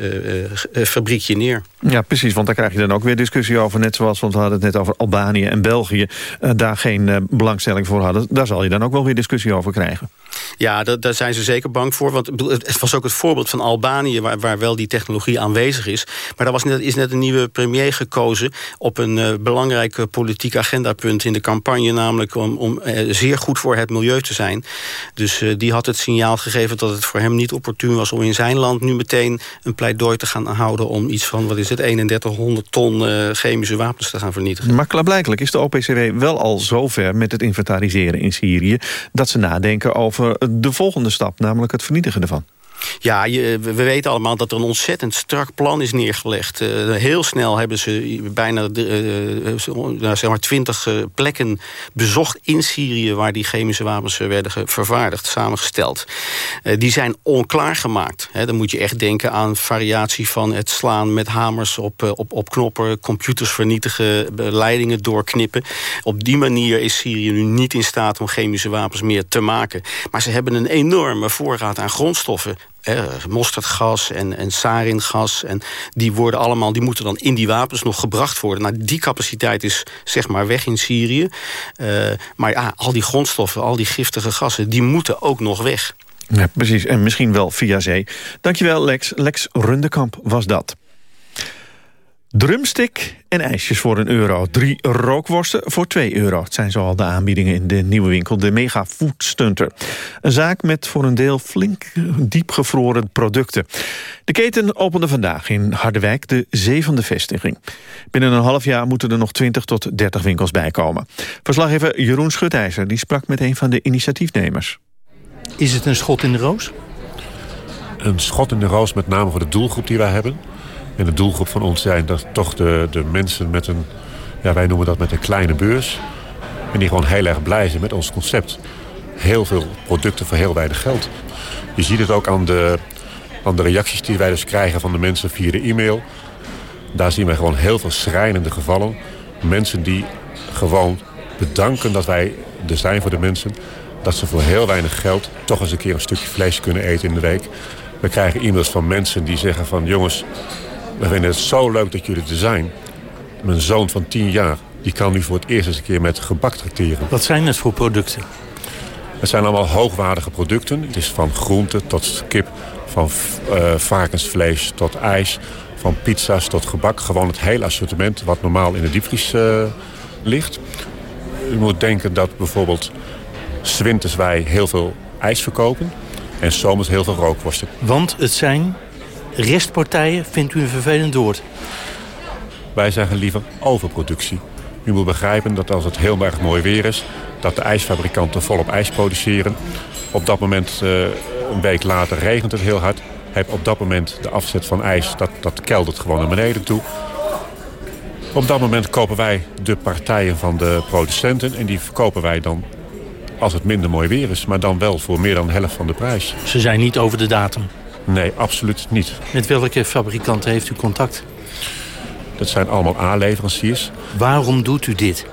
uh, fabriekje neer? Ja, precies, want daar krijg je dan ook weer discussie over. Net zoals, want we hadden het net over Albanië en België... daar geen belangstelling voor hadden. Daar zal je dan ook wel weer discussie over krijgen. Ja, daar zijn ze zeker bang voor. Want het was ook het voorbeeld van Albanië... waar, wel die technologie aanwezig is. Maar daar was net, is net een nieuwe premier gekozen... op een uh, belangrijk politiek agendapunt in de campagne... namelijk om, om uh, zeer goed voor het milieu te zijn. Dus uh, die had het signaal gegeven dat het voor hem niet opportun was... om in zijn land nu meteen een pleidooi te gaan houden... om iets van, wat is het, 3100 ton chemische wapens te gaan vernietigen. Maar klaarblijkelijk is de OPCW wel al zover met het inventariseren in Syrië... dat ze nadenken over de volgende stap, namelijk het vernietigen ervan. Ja, we weten allemaal dat er een ontzettend strak plan is neergelegd. Uh, heel snel hebben ze bijna uh, zeg maar twintig plekken bezocht in Syrië... waar die chemische wapens werden vervaardigd, samengesteld. die zijn onklaargemaakt. Dan moet je echt denken aan variatie van het slaan met hamers op, op, op knoppen... computers vernietigen, leidingen doorknippen. Op die manier is Syrië nu niet in staat om chemische wapens meer te maken. Maar ze hebben een enorme voorraad aan grondstoffen eh, mosterdgas en, en saringas. En die, worden allemaal, die moeten dan in die wapens nog gebracht worden. Nou, die capaciteit is zeg maar weg in Syrië. Uh, maar ja, al die grondstoffen, al die giftige gassen... die moeten ook nog weg. Ja, precies. En misschien wel via zee. Dankjewel, Lex. Lex Rundekamp was dat. Drumstick en ijsjes voor een euro. Drie rookworsten voor 2 euro. Het zijn zoal de aanbiedingen in de nieuwe winkel, de Mega Food Stunter. Een zaak met voor een deel flink diepgevroren producten. De keten opende vandaag in Harderwijk de zevende vestiging. Binnen een half jaar moeten er nog 20 tot 30 winkels bijkomen. Verslaggever Jeroen Schutijzer die sprak met een van de initiatiefnemers. Is het een schot in de roos? Een schot in de roos met name voor de doelgroep die wij hebben. En de doelgroep van ons zijn dat toch de, de mensen met een... Ja, wij noemen dat met een kleine beurs. En die gewoon heel erg blij zijn met ons concept. Heel veel producten voor heel weinig geld. Je ziet het ook aan de, aan de reacties die wij dus krijgen van de mensen via de e-mail. Daar zien wij gewoon heel veel schrijnende gevallen. Mensen die gewoon bedanken dat wij er zijn voor de mensen. Dat ze voor heel weinig geld toch eens een keer een stukje vlees kunnen eten in de week. We krijgen e-mails van mensen die zeggen van... jongens, we vinden het zo leuk dat jullie er zijn. Mijn zoon van 10 jaar, die kan nu voor het eerst eens een keer met gebak tracteren. Wat zijn het voor producten? Het zijn allemaal hoogwaardige producten. Het is van groente tot kip, van uh, varkensvlees tot ijs... van pizza's tot gebak. Gewoon het hele assortiment wat normaal in de diepvries uh, ligt. U moet denken dat bijvoorbeeld... Swinters wij heel veel ijs verkopen... en zomers heel veel rookworsten. Want het zijn restpartijen vindt u een vervelend woord? Wij zeggen liever overproductie. U moet begrijpen dat als het heel erg mooi weer is... dat de ijsfabrikanten volop ijs produceren. Op dat moment, uh, een week later, regent het heel hard. Heb op dat moment de afzet van ijs, dat, dat keldert gewoon naar beneden toe. Op dat moment kopen wij de partijen van de producenten... en die verkopen wij dan als het minder mooi weer is. Maar dan wel voor meer dan de helft van de prijs. Ze zijn niet over de datum? Nee, absoluut niet. Met welke fabrikanten heeft u contact? Dat zijn allemaal A-leveranciers. Waarom doet u dit?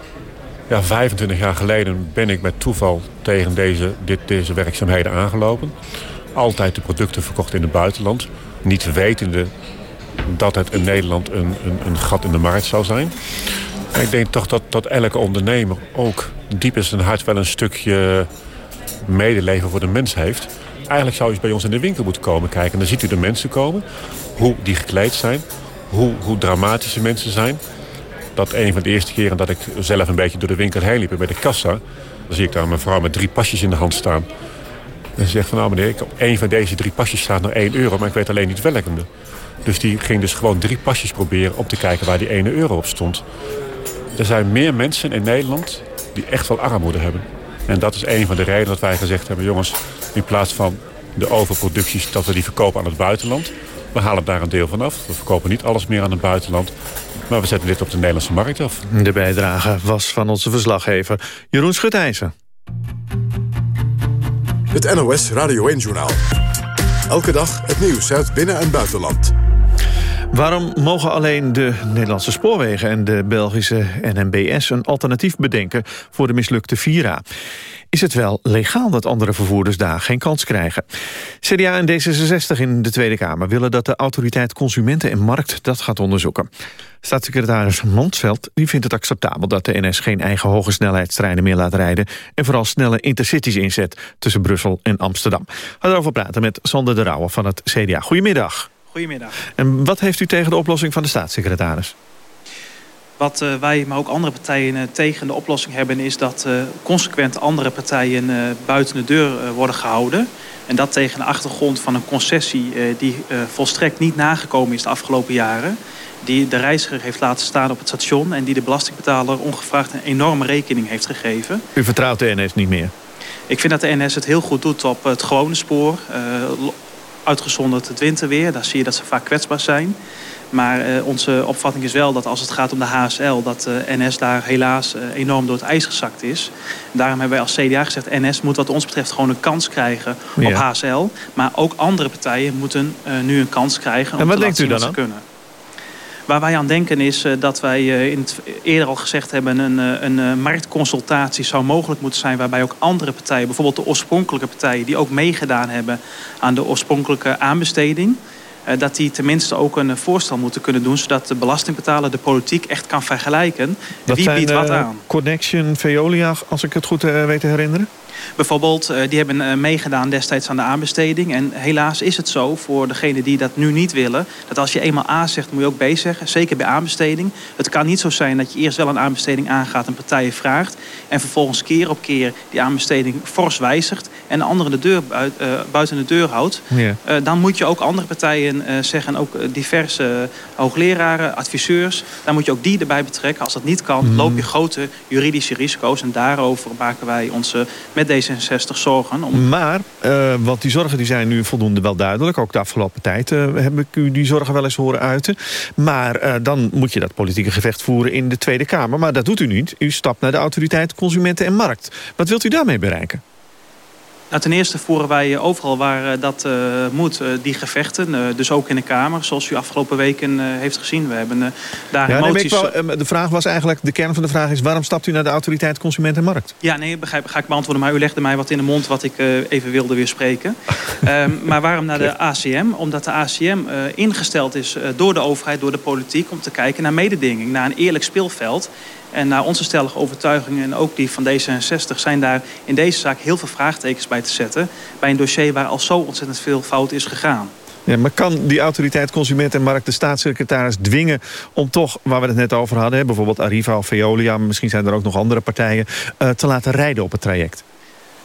Ja, 25 jaar geleden ben ik met toeval tegen deze, dit, deze werkzaamheden aangelopen. Altijd de producten verkocht in het buitenland. Niet wetende dat het in Nederland een, een, een gat in de markt zou zijn. En ik denk toch dat, dat elke ondernemer ook diep in zijn hart wel een stukje medeleven voor de mens heeft. Eigenlijk zou je bij ons in de winkel moeten komen kijken. Dan ziet u de mensen komen, hoe die gekleed zijn, hoe, hoe dramatische mensen zijn. Dat een van de eerste keren dat ik zelf een beetje door de winkel heen liep bij de kassa... dan zie ik daar een mevrouw met drie pasjes in de hand staan. En ze zegt van nou meneer, op één van deze drie pasjes staat nog 1 euro... maar ik weet alleen niet welke. Dus die ging dus gewoon drie pasjes proberen om te kijken waar die 1 euro op stond. Er zijn meer mensen in Nederland die echt wel armoede hebben. En dat is een van de redenen dat wij gezegd hebben... jongens, in plaats van de overproducties dat we die verkopen aan het buitenland... we halen daar een deel van af. We verkopen niet alles meer aan het buitenland. Maar we zetten dit op de Nederlandse markt af. De bijdrage was van onze verslaggever Jeroen Schutijzer. Het NOS Radio 1-journaal. Elke dag het nieuws uit binnen- en buitenland. Waarom mogen alleen de Nederlandse spoorwegen en de Belgische NMBS een alternatief bedenken voor de mislukte Vira? Is het wel legaal dat andere vervoerders daar geen kans krijgen? CDA en D66 in de Tweede Kamer willen dat de autoriteit Consumenten en Markt dat gaat onderzoeken. Staatssecretaris Mansveld die vindt het acceptabel dat de NS geen eigen hoge snelheidstreinen meer laat rijden en vooral snelle intercities inzet tussen Brussel en Amsterdam. Gaan erover praten met Sander de Rauwe van het CDA. Goedemiddag. Goedemiddag. En wat heeft u tegen de oplossing van de staatssecretaris? Wat uh, wij, maar ook andere partijen uh, tegen de oplossing hebben... is dat uh, consequent andere partijen buiten de deur worden gehouden. En dat tegen de achtergrond van een concessie... die volstrekt niet nagekomen is de afgelopen jaren. Die de reiziger heeft laten staan op het station... en die de belastingbetaler ongevraagd een enorme rekening heeft gegeven. U vertrouwt de NS niet meer? Ik vind dat de NS het heel goed doet op het gewone spoor uitgezonderd het winterweer. Daar zie je dat ze vaak kwetsbaar zijn. Maar uh, onze opvatting is wel dat als het gaat om de HSL... dat uh, NS daar helaas uh, enorm door het ijs gezakt is. En daarom hebben wij als CDA gezegd... NS moet wat ons betreft gewoon een kans krijgen ja. op HSL. Maar ook andere partijen moeten nu een kans krijgen... om en wat te denkt u dan ze kunnen. Waar wij aan denken is uh, dat wij uh, in het, eerder al gezegd hebben... een, uh, een marktconsultatie zou mogelijk moeten zijn... waarbij ook andere partijen, bijvoorbeeld de oorspronkelijke partijen... die ook meegedaan hebben aan de oorspronkelijke aanbesteding... dat die tenminste ook een voorstel moeten kunnen doen... zodat de belastingbetaler de politiek echt kan vergelijken. Dat Wie biedt wat aan? Connection, Veolia, als ik het goed weet te herinneren? Bijvoorbeeld, eh, die hebben eh, meegedaan destijds aan de aanbesteding. En helaas is het zo voor degenen die dat nu niet willen... dat als je eenmaal A zegt, moet je ook B zeggen. Zeker bij aanbesteding. Het kan niet zo zijn dat je eerst wel een aanbesteding aangaat... en partijen vraagt... en vervolgens keer op keer die aanbesteding fors wijzigt... en de andere de deur buiten, uh, buiten de deur houdt. Ja. dan moet je ook andere partijen zeggen... ook diverse hoogleraren, adviseurs... dan moet je ook die erbij betrekken. Als dat niet kan, mm. loop je grote juridische risico's. En daarover maken wij ons met deze 66 zorgen. Maar, uh, want die zorgen die zijn nu voldoende wel duidelijk. Ook de afgelopen tijd uh, heb ik u die zorgen wel eens horen uiten. Maar uh, dan moet je dat politieke gevecht voeren in de Tweede Kamer. Maar dat doet u niet. U stapt naar de autoriteit Consumenten en Markt. Wat wilt u daarmee bereiken? Nou, ten eerste voeren wij overal waar uh, dat uh, moet uh, die gevechten. dus ook in de Kamer, zoals u afgelopen weken heeft gezien. We hebben daar ja, moties... Wel, de vraag was eigenlijk, de kern van de vraag is... waarom stapt u naar de autoriteit Consument en Markt? Ja, nee, begrijp, ga ik beantwoorden. Maar u legde mij wat in de mond wat ik even wilde weer spreken. um, *laughs* maar waarom naar de ACM? Omdat de ACM ingesteld is door de overheid, door de politiek... om te kijken naar mededinging, naar een eerlijk speelveld... En naar onze stellige overtuigingen en ook die van D66... zijn daar in deze zaak heel veel vraagtekens bij te zetten... bij een dossier waar al zo ontzettend veel fout is gegaan. Ja, maar kan die autoriteit Consument en Markt de staatssecretaris dwingen... om toch, waar we het net over hadden... bijvoorbeeld Arriva of Veolia... misschien zijn er ook nog andere partijen... Uh, te laten rijden op het traject?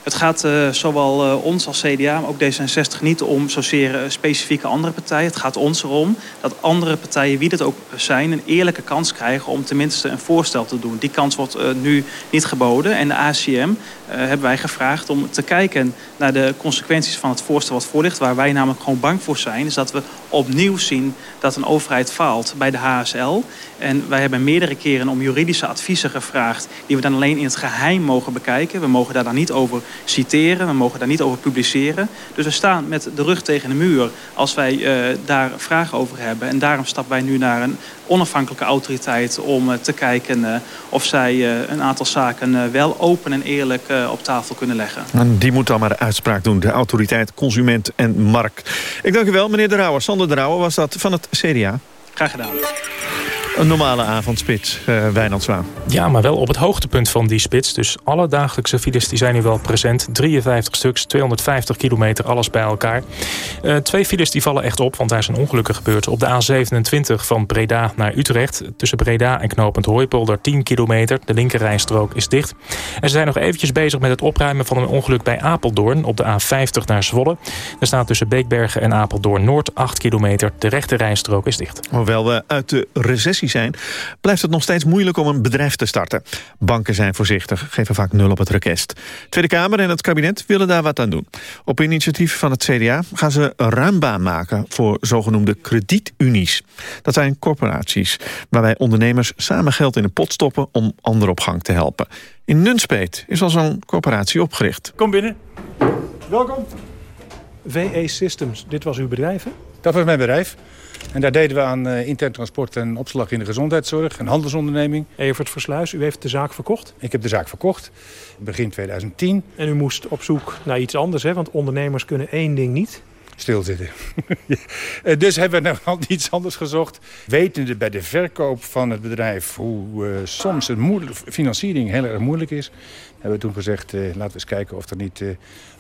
Het gaat uh, zowel uh, ons als CDA, maar ook D66 niet om zozeer uh, specifieke andere partijen. Het gaat ons erom dat andere partijen, wie dat ook zijn, een eerlijke kans krijgen om tenminste een voorstel te doen. Die kans wordt nu niet geboden. En de ACM hebben wij gevraagd om te kijken naar de consequenties van het voorstel wat voor ligt. Waar wij namelijk gewoon bang voor zijn, is dat we opnieuw zien dat een overheid faalt bij de HSL. En wij hebben meerdere keren om juridische adviezen gevraagd... die we dan alleen in het geheim mogen bekijken. We mogen daar dan niet over citeren, we mogen daar niet over publiceren. Dus we staan met de rug tegen de muur als wij uh, daar vragen over hebben. En daarom stappen wij nu naar een onafhankelijke autoriteit... om uh, te kijken uh, of zij een aantal zaken wel open en eerlijk op tafel kunnen leggen. En die moet dan maar de uitspraak doen, de autoriteit Consument en Markt. Ik dank u wel, meneer De Rauwer. Sander De Rauwer was dat van het CDA. Graag gedaan. Een normale avondspits, uh, Wijnand Zwaan. Ja, maar wel op het hoogtepunt van die spits. Dus alle dagelijkse files die zijn nu wel present. 53 stuks, 250 kilometer, alles bij elkaar. Uh, twee files die vallen echt op, want daar is een ongeluk gebeurd. Op de A27 van Breda naar Utrecht. Tussen Breda en knooppunt Hooipolder 10 kilometer. De linkerrijstrook is dicht. En ze zijn nog eventjes bezig met het opruimen van een ongeluk bij Apeldoorn... op de A50 naar Zwolle. Er staat tussen Beekbergen en Apeldoorn Noord 8 kilometer. De rechterrijstrook is dicht. Hoewel we uit de recessie zijn... blijft het nog steeds moeilijk om een bedrijf te starten. Banken zijn voorzichtig, geven vaak nul op het request. Tweede Kamer en het kabinet willen daar wat aan doen. Op initiatief van het CDA gaan ze ruim baan maken... voor zogenoemde kredietunies. Dat zijn corporaties waarbij ondernemers samen geld in een pot stoppen... om anderen op gang te helpen. In Nunspeet is al zo'n corporatie opgericht. Kom binnen. Welkom. VE Systems, dit was uw bedrijf, hè? Dat was mijn bedrijf. En daar deden we aan uh, intern transport en opslag in de gezondheidszorg. Een handelsonderneming. Evert Versluis, u heeft de zaak verkocht? Ik heb de zaak verkocht. Begin 2010. En u moest op zoek naar iets anders, hè? Want ondernemers kunnen één ding niet stilzitten. *laughs* Eh, dus hebben we *laughs* nog iets anders gezocht. Wetende bij de verkoop van het bedrijf hoe uh, soms een financiering heel erg moeilijk is... hebben we toen gezegd, uh, laten we eens kijken of er niet uh,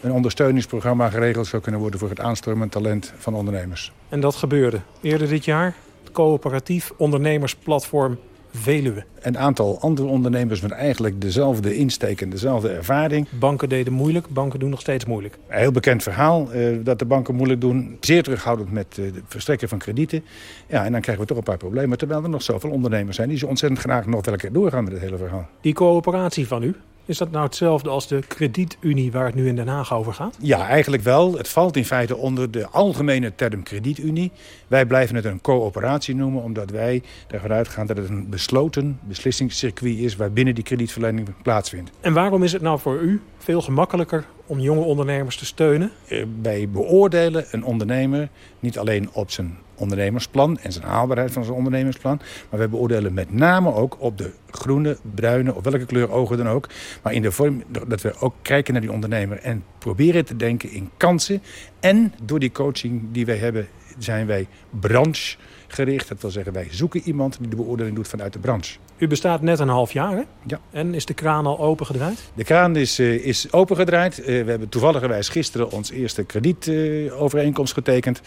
een ondersteuningsprogramma geregeld zou kunnen worden... voor het aanstormend talent van ondernemers. En dat gebeurde eerder dit jaar. Het coöperatief ondernemersplatform Veluwe. Een aantal andere ondernemers met eigenlijk dezelfde insteek en dezelfde ervaring. Banken deden moeilijk, banken doen nog steeds moeilijk. Een heel bekend verhaal uh, dat de banken moeilijk doen. Zeer terughoudend met het verstrekken van kredieten. Ja, en dan krijgen we toch een paar problemen. Terwijl er nog zoveel ondernemers zijn die zo ontzettend graag nog wel een keer doorgaan met het hele verhaal. Die coöperatie van u, is dat nou hetzelfde als de kredietunie waar het nu in Den Haag over gaat? Ja, eigenlijk wel. Het valt in feite onder de algemene term kredietunie. Wij blijven het een coöperatie noemen, omdat wij ervan uitgaan dat het een besloten beslissingscircuit is waarbinnen die kredietverlening plaatsvindt. En waarom is het nou voor u veel gemakkelijker om jonge ondernemers te steunen? Eh, wij beoordelen een ondernemer niet alleen op zijn ondernemersplan en zijn haalbaarheid van zijn ondernemersplan. Maar wij beoordelen met name ook op de groene, bruine of welke kleur ogen dan ook. Maar in de vorm dat we ook kijken naar die ondernemer en proberen te denken in kansen. En door die coaching die wij hebben zijn wij branchegericht. Dat wil zeggen wij zoeken iemand die de beoordeling doet vanuit de branche. U bestaat net een half jaar, hè? Ja. En is de kraan al opengedraaid? De kraan is, uh, is opengedraaid. Uh, we hebben toevalligerwijs gisteren ons eerste kredietovereenkomst getekend.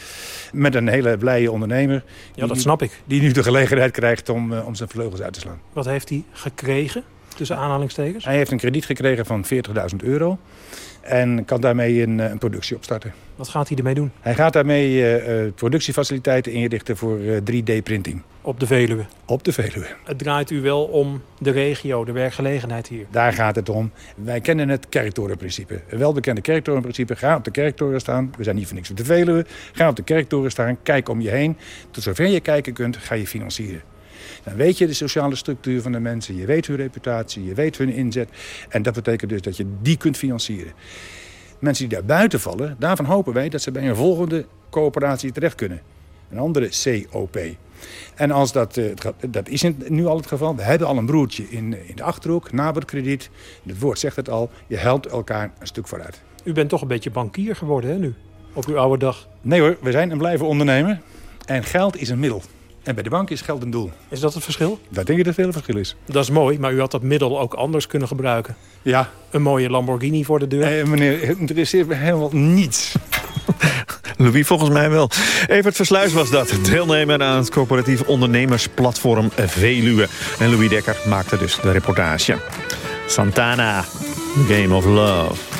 Met een hele blije ondernemer. Ja, dat snap ik. Die nu de gelegenheid krijgt om, om zijn vleugels uit te slaan. Wat heeft hij gekregen, tussen aanhalingstekens? Hij heeft een krediet gekregen van 40.000 euro. En kan daarmee een, een, productie opstarten. Wat gaat hij ermee doen? Hij gaat daarmee uh, productiefaciliteiten inrichten voor uh, 3D-printing. Op de Veluwe? Op de Veluwe. Het draait u wel om de regio, de werkgelegenheid hier? Daar gaat het om. Wij kennen het kerktorenprincipe. Een welbekende kerktorenprincipe. Ga op de kerktoren staan. We zijn niet voor niks op de Veluwe. Ga op de kerktoren staan. Kijk om je heen. Tot zover je kijken kunt, ga je financieren. Dan weet je de sociale structuur van de mensen. Je weet hun reputatie, je weet hun inzet. En dat betekent dus dat je die kunt financieren. Mensen die daar buiten vallen, daarvan hopen wij dat ze bij een volgende coöperatie terecht kunnen. Een andere COP. En als dat, dat is nu al het geval. We hebben al een broertje in, in de Achterhoek, Naberkrediet. Het woord zegt het al, je helpt elkaar een stuk vooruit. U bent toch een beetje bankier geworden hè, nu, op uw oude dag? Nee hoor, we zijn en blijven ondernemen. En geld is een middel. En bij de bank is geld een doel. Is dat het verschil? Dat denk ik dat het hele verschil is. Dat is mooi, maar u had dat middel ook anders kunnen gebruiken. Ja. Een mooie Lamborghini voor de deur. Eh, meneer, het interesseert me helemaal niets. *laughs* Louis, volgens mij wel. Evert Versluis was dat, deelnemer aan het corporatief ondernemersplatform Veluwe. En Louis Dekker maakte dus de reportage. Santana, Game of Love.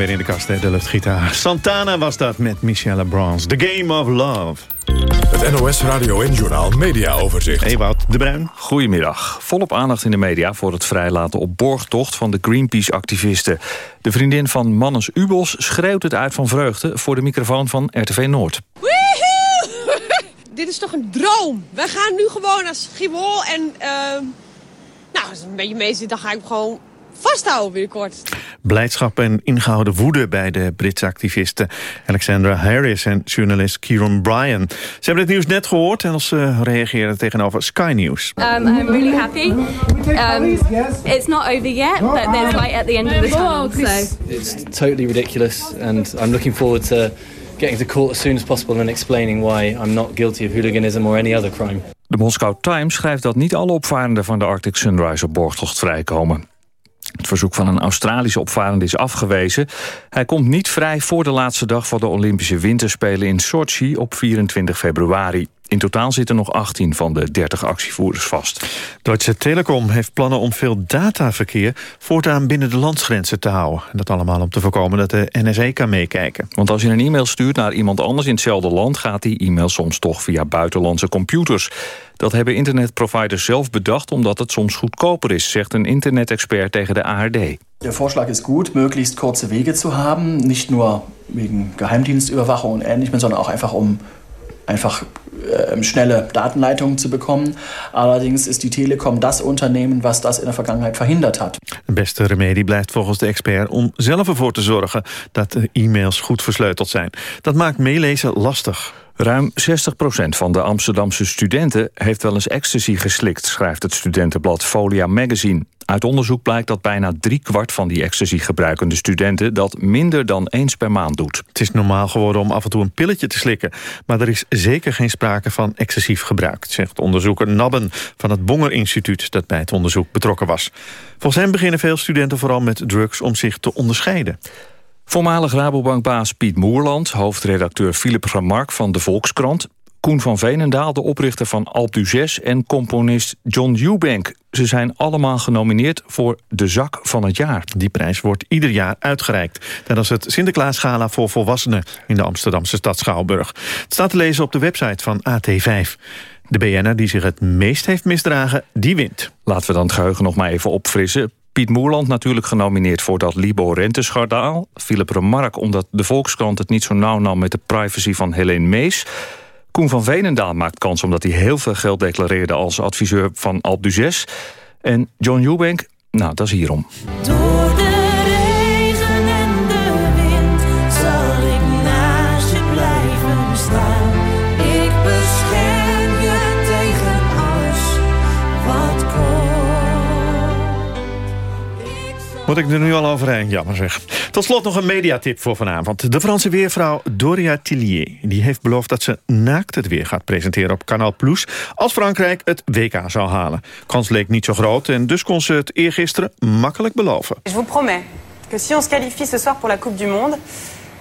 Weer in de kast, hè, de luchtgitaar. Santana was dat met Michelle Brans. The Game of Love. Het NOS Radio en Journal Media Overzicht. Ewout de Bruin. Goedemiddag. Volop aandacht in de media voor het vrijlaten op borgtocht van de Greenpeace-activisten. De vriendin van Mannes Ubos schreeuwt het uit van vreugde voor de microfoon van RTV Noord. *laughs* Dit is toch een droom? Wij gaan nu gewoon als Schiphol en... Uh Nou, als het een beetje mee zit, dan ga ik gewoon vasthouden binnenkort. Blijdschap en ingehouden woede bij de Britse activisten Alexandra Harris en journalist Kieran Bryan. Ze hebben het nieuws net gehoord en ze reageren tegenover Sky News. Um, I'm really happy. Um, it's not over yet, but there's light at the end of the tunnel. So. It's totally ridiculous and I'm looking forward to getting to court as soon as possible and explaining why I'm not guilty of hooliganism or any other crime. De Moscow Times schrijft dat niet alle opvarenden van de Arctic Sunrise op borgtocht vrijkomen. Het verzoek van een Australische opvarende is afgewezen. Hij komt niet vrij voor de laatste dag van de Olympische Winterspelen in Sochi op 24 februari. In totaal zitten nog 18 van de 30 actievoerders vast. Deutsche Telekom heeft plannen om veel dataverkeer voortaan binnen de landsgrenzen te houden. En dat allemaal om te voorkomen dat de NSE kan meekijken. Want als je een e-mail stuurt naar iemand anders in hetzelfde land... gaat die e-mail soms toch via buitenlandse computers. Dat hebben internetproviders zelf bedacht omdat het soms goedkoper is... zegt een internetexpert tegen de ARD. Der Vorschlag ist gut, möglichst kurze Wege zu haben, nicht nur wegen Geheimdienstüberwachung und ähnlichem, sondern auch einfach um einfach äh, schnelle Datenleitungen zu bekommen. Allerdings ist die Telekom das Unternehmen, was das in der Vergangenheit verhindert hat. De beste remedie blijft volgens de expert om zelf ervoor te zorgen dat de e-mails goed versleuteld zijn. Dat maakt meelezen lastig. Ruim 60% van de Amsterdamse studenten heeft wel eens ecstasy geslikt, schrijft het studentenblad Folia Magazine. Uit onderzoek blijkt dat bijna driekwart van die ecstasy gebruikende studenten dat minder dan eens per maand doet. Het is normaal geworden om af en toe een pilletje te slikken, maar er is zeker geen sprake van excessief gebruik, zegt onderzoeker Nabben van het Bonger Instituut dat bij het onderzoek betrokken was. Volgens hem beginnen veel studenten vooral met drugs om zich te onderscheiden. Voormalig Rabobankbaas Piet Moerland, hoofdredacteur Philip Remark van de Volkskrant... Koen van Veenendaal, de oprichter van Alp Zes en componist John Eubank. Ze zijn allemaal genomineerd voor de Zak van het Jaar. Die prijs wordt ieder jaar uitgereikt... tijdens het Sinterklaasgala voor volwassenen... in de Amsterdamse stad Schouwburg. Het staat te lezen op de website van AT5. De BN'er die zich het meest heeft misdragen, die wint. Laten we dan het geheugen nog maar even opfrissen. Piet Moerland natuurlijk genomineerd voor dat Libo-renteschardaal. Philip Remark omdat de Volkskrant het niet zo nauw nam... met de privacy van Helene Mees. Koen van Veenendaal maakt kans omdat hij heel veel geld declareerde... als adviseur van Alp Zes. En John Eubank, nou, dat is hierom. Moet ik er nu al overheen? Jammer zeg. Tot slot nog een mediatip voor vanavond. De Franse weervrouw Doria Tillier die heeft beloofd dat ze naakt het weer gaat presenteren op Canal Plus... als Frankrijk het WK zou halen. Kans leek niet zo groot en dus kon ze het eergisteren makkelijk beloven. Je vous promets que si on se qualifie ce soir pour la Coupe du Monde,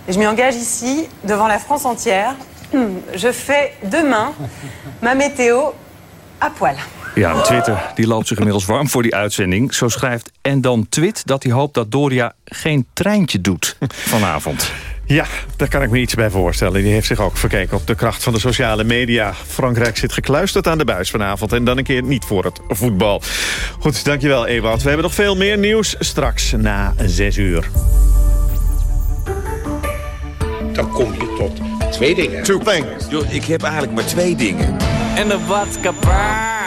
et je m'y engage ici, devant la France entière, *clears throat* je fais demain ma météo à poil. Ja, Twitter die loopt zich inmiddels warm voor die uitzending. Zo schrijft en dan Twit dat hij hoopt dat Doria geen treintje doet vanavond. Ja, daar kan ik me iets bij voorstellen. Die heeft zich ook verkeken op de kracht van de sociale media. Frankrijk zit gekluisterd aan de buis vanavond. En dan een keer niet voor het voetbal. Goed, dankjewel Ewout. We hebben nog veel meer nieuws straks na zes uur. Dan kom je tot twee dingen. Two things. Yo, ik heb eigenlijk maar twee dingen. En de maatschappij.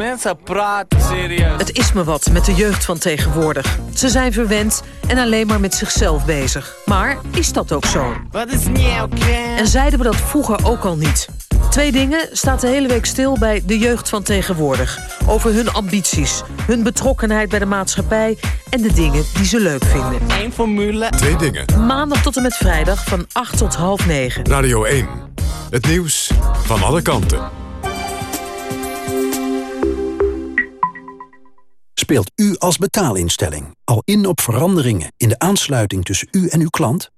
Mensen praten serieus. Het is me wat met de jeugd van tegenwoordig. Ze zijn verwend en alleen maar met zichzelf bezig. Maar is dat ook zo? Wat is niet oké? En zeiden we dat vroeger ook al niet? Twee dingen staat de hele week stil bij de jeugd van tegenwoordig. Over hun ambities, hun betrokkenheid bij de maatschappij... en de dingen die ze leuk vinden. Eén formule. Twee dingen. Maandag tot en met vrijdag van 8 tot half 9. Radio 1. Het nieuws van alle kanten. Speelt u als betaalinstelling al in op veranderingen in de aansluiting tussen u en uw klant?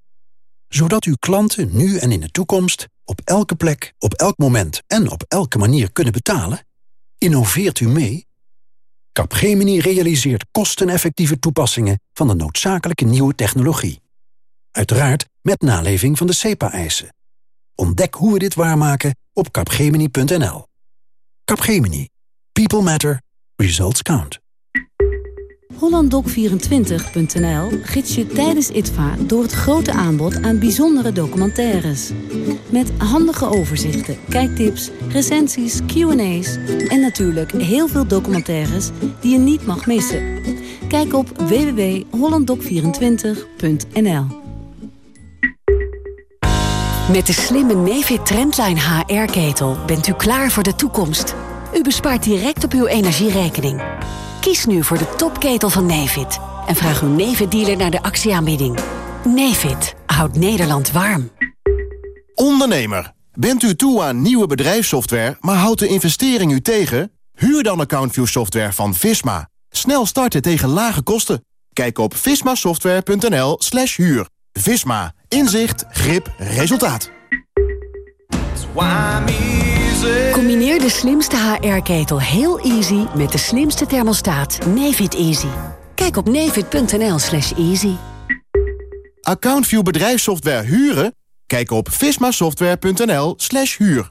Zodat uw klanten nu en in de toekomst op elke plek, op elk moment en op elke manier kunnen betalen? Innoveert u mee? Capgemini realiseert kosteneffectieve toepassingen van de noodzakelijke nieuwe technologie. Uiteraard met naleving van de CEPA-eisen. Ontdek hoe we dit waarmaken op capgemini.nl. Capgemini. People matter. Results count. HollandDoc24.nl gids je tijdens ITVA door het grote aanbod aan bijzondere documentaires. Met handige overzichten, kijktips, recensies, Q&A's... en natuurlijk heel veel documentaires die je niet mag missen. Kijk op www.hollanddoc24.nl Met de slimme Nefit Trendline HR-ketel bent u klaar voor de toekomst. U bespaart direct op uw energierekening. Kies nu voor de topketel van Nefit en vraag uw Nefit-dealer naar de actieaanbieding. Nefit houdt Nederland warm. Ondernemer, bent u toe aan nieuwe bedrijfssoftware, maar houdt de investering u tegen? Huur dan AccountView software van Visma. Snel starten tegen lage kosten. Kijk op vismasoftware.nl slash huur. Visma. Inzicht, grip, resultaat. Combineer de slimste HR-ketel heel easy met de slimste thermostaat Nefit Easy. Kijk op nefit.nl slash easy. AccountView bedrijfssoftware huren? Kijk op vismasoftware.nl slash huur.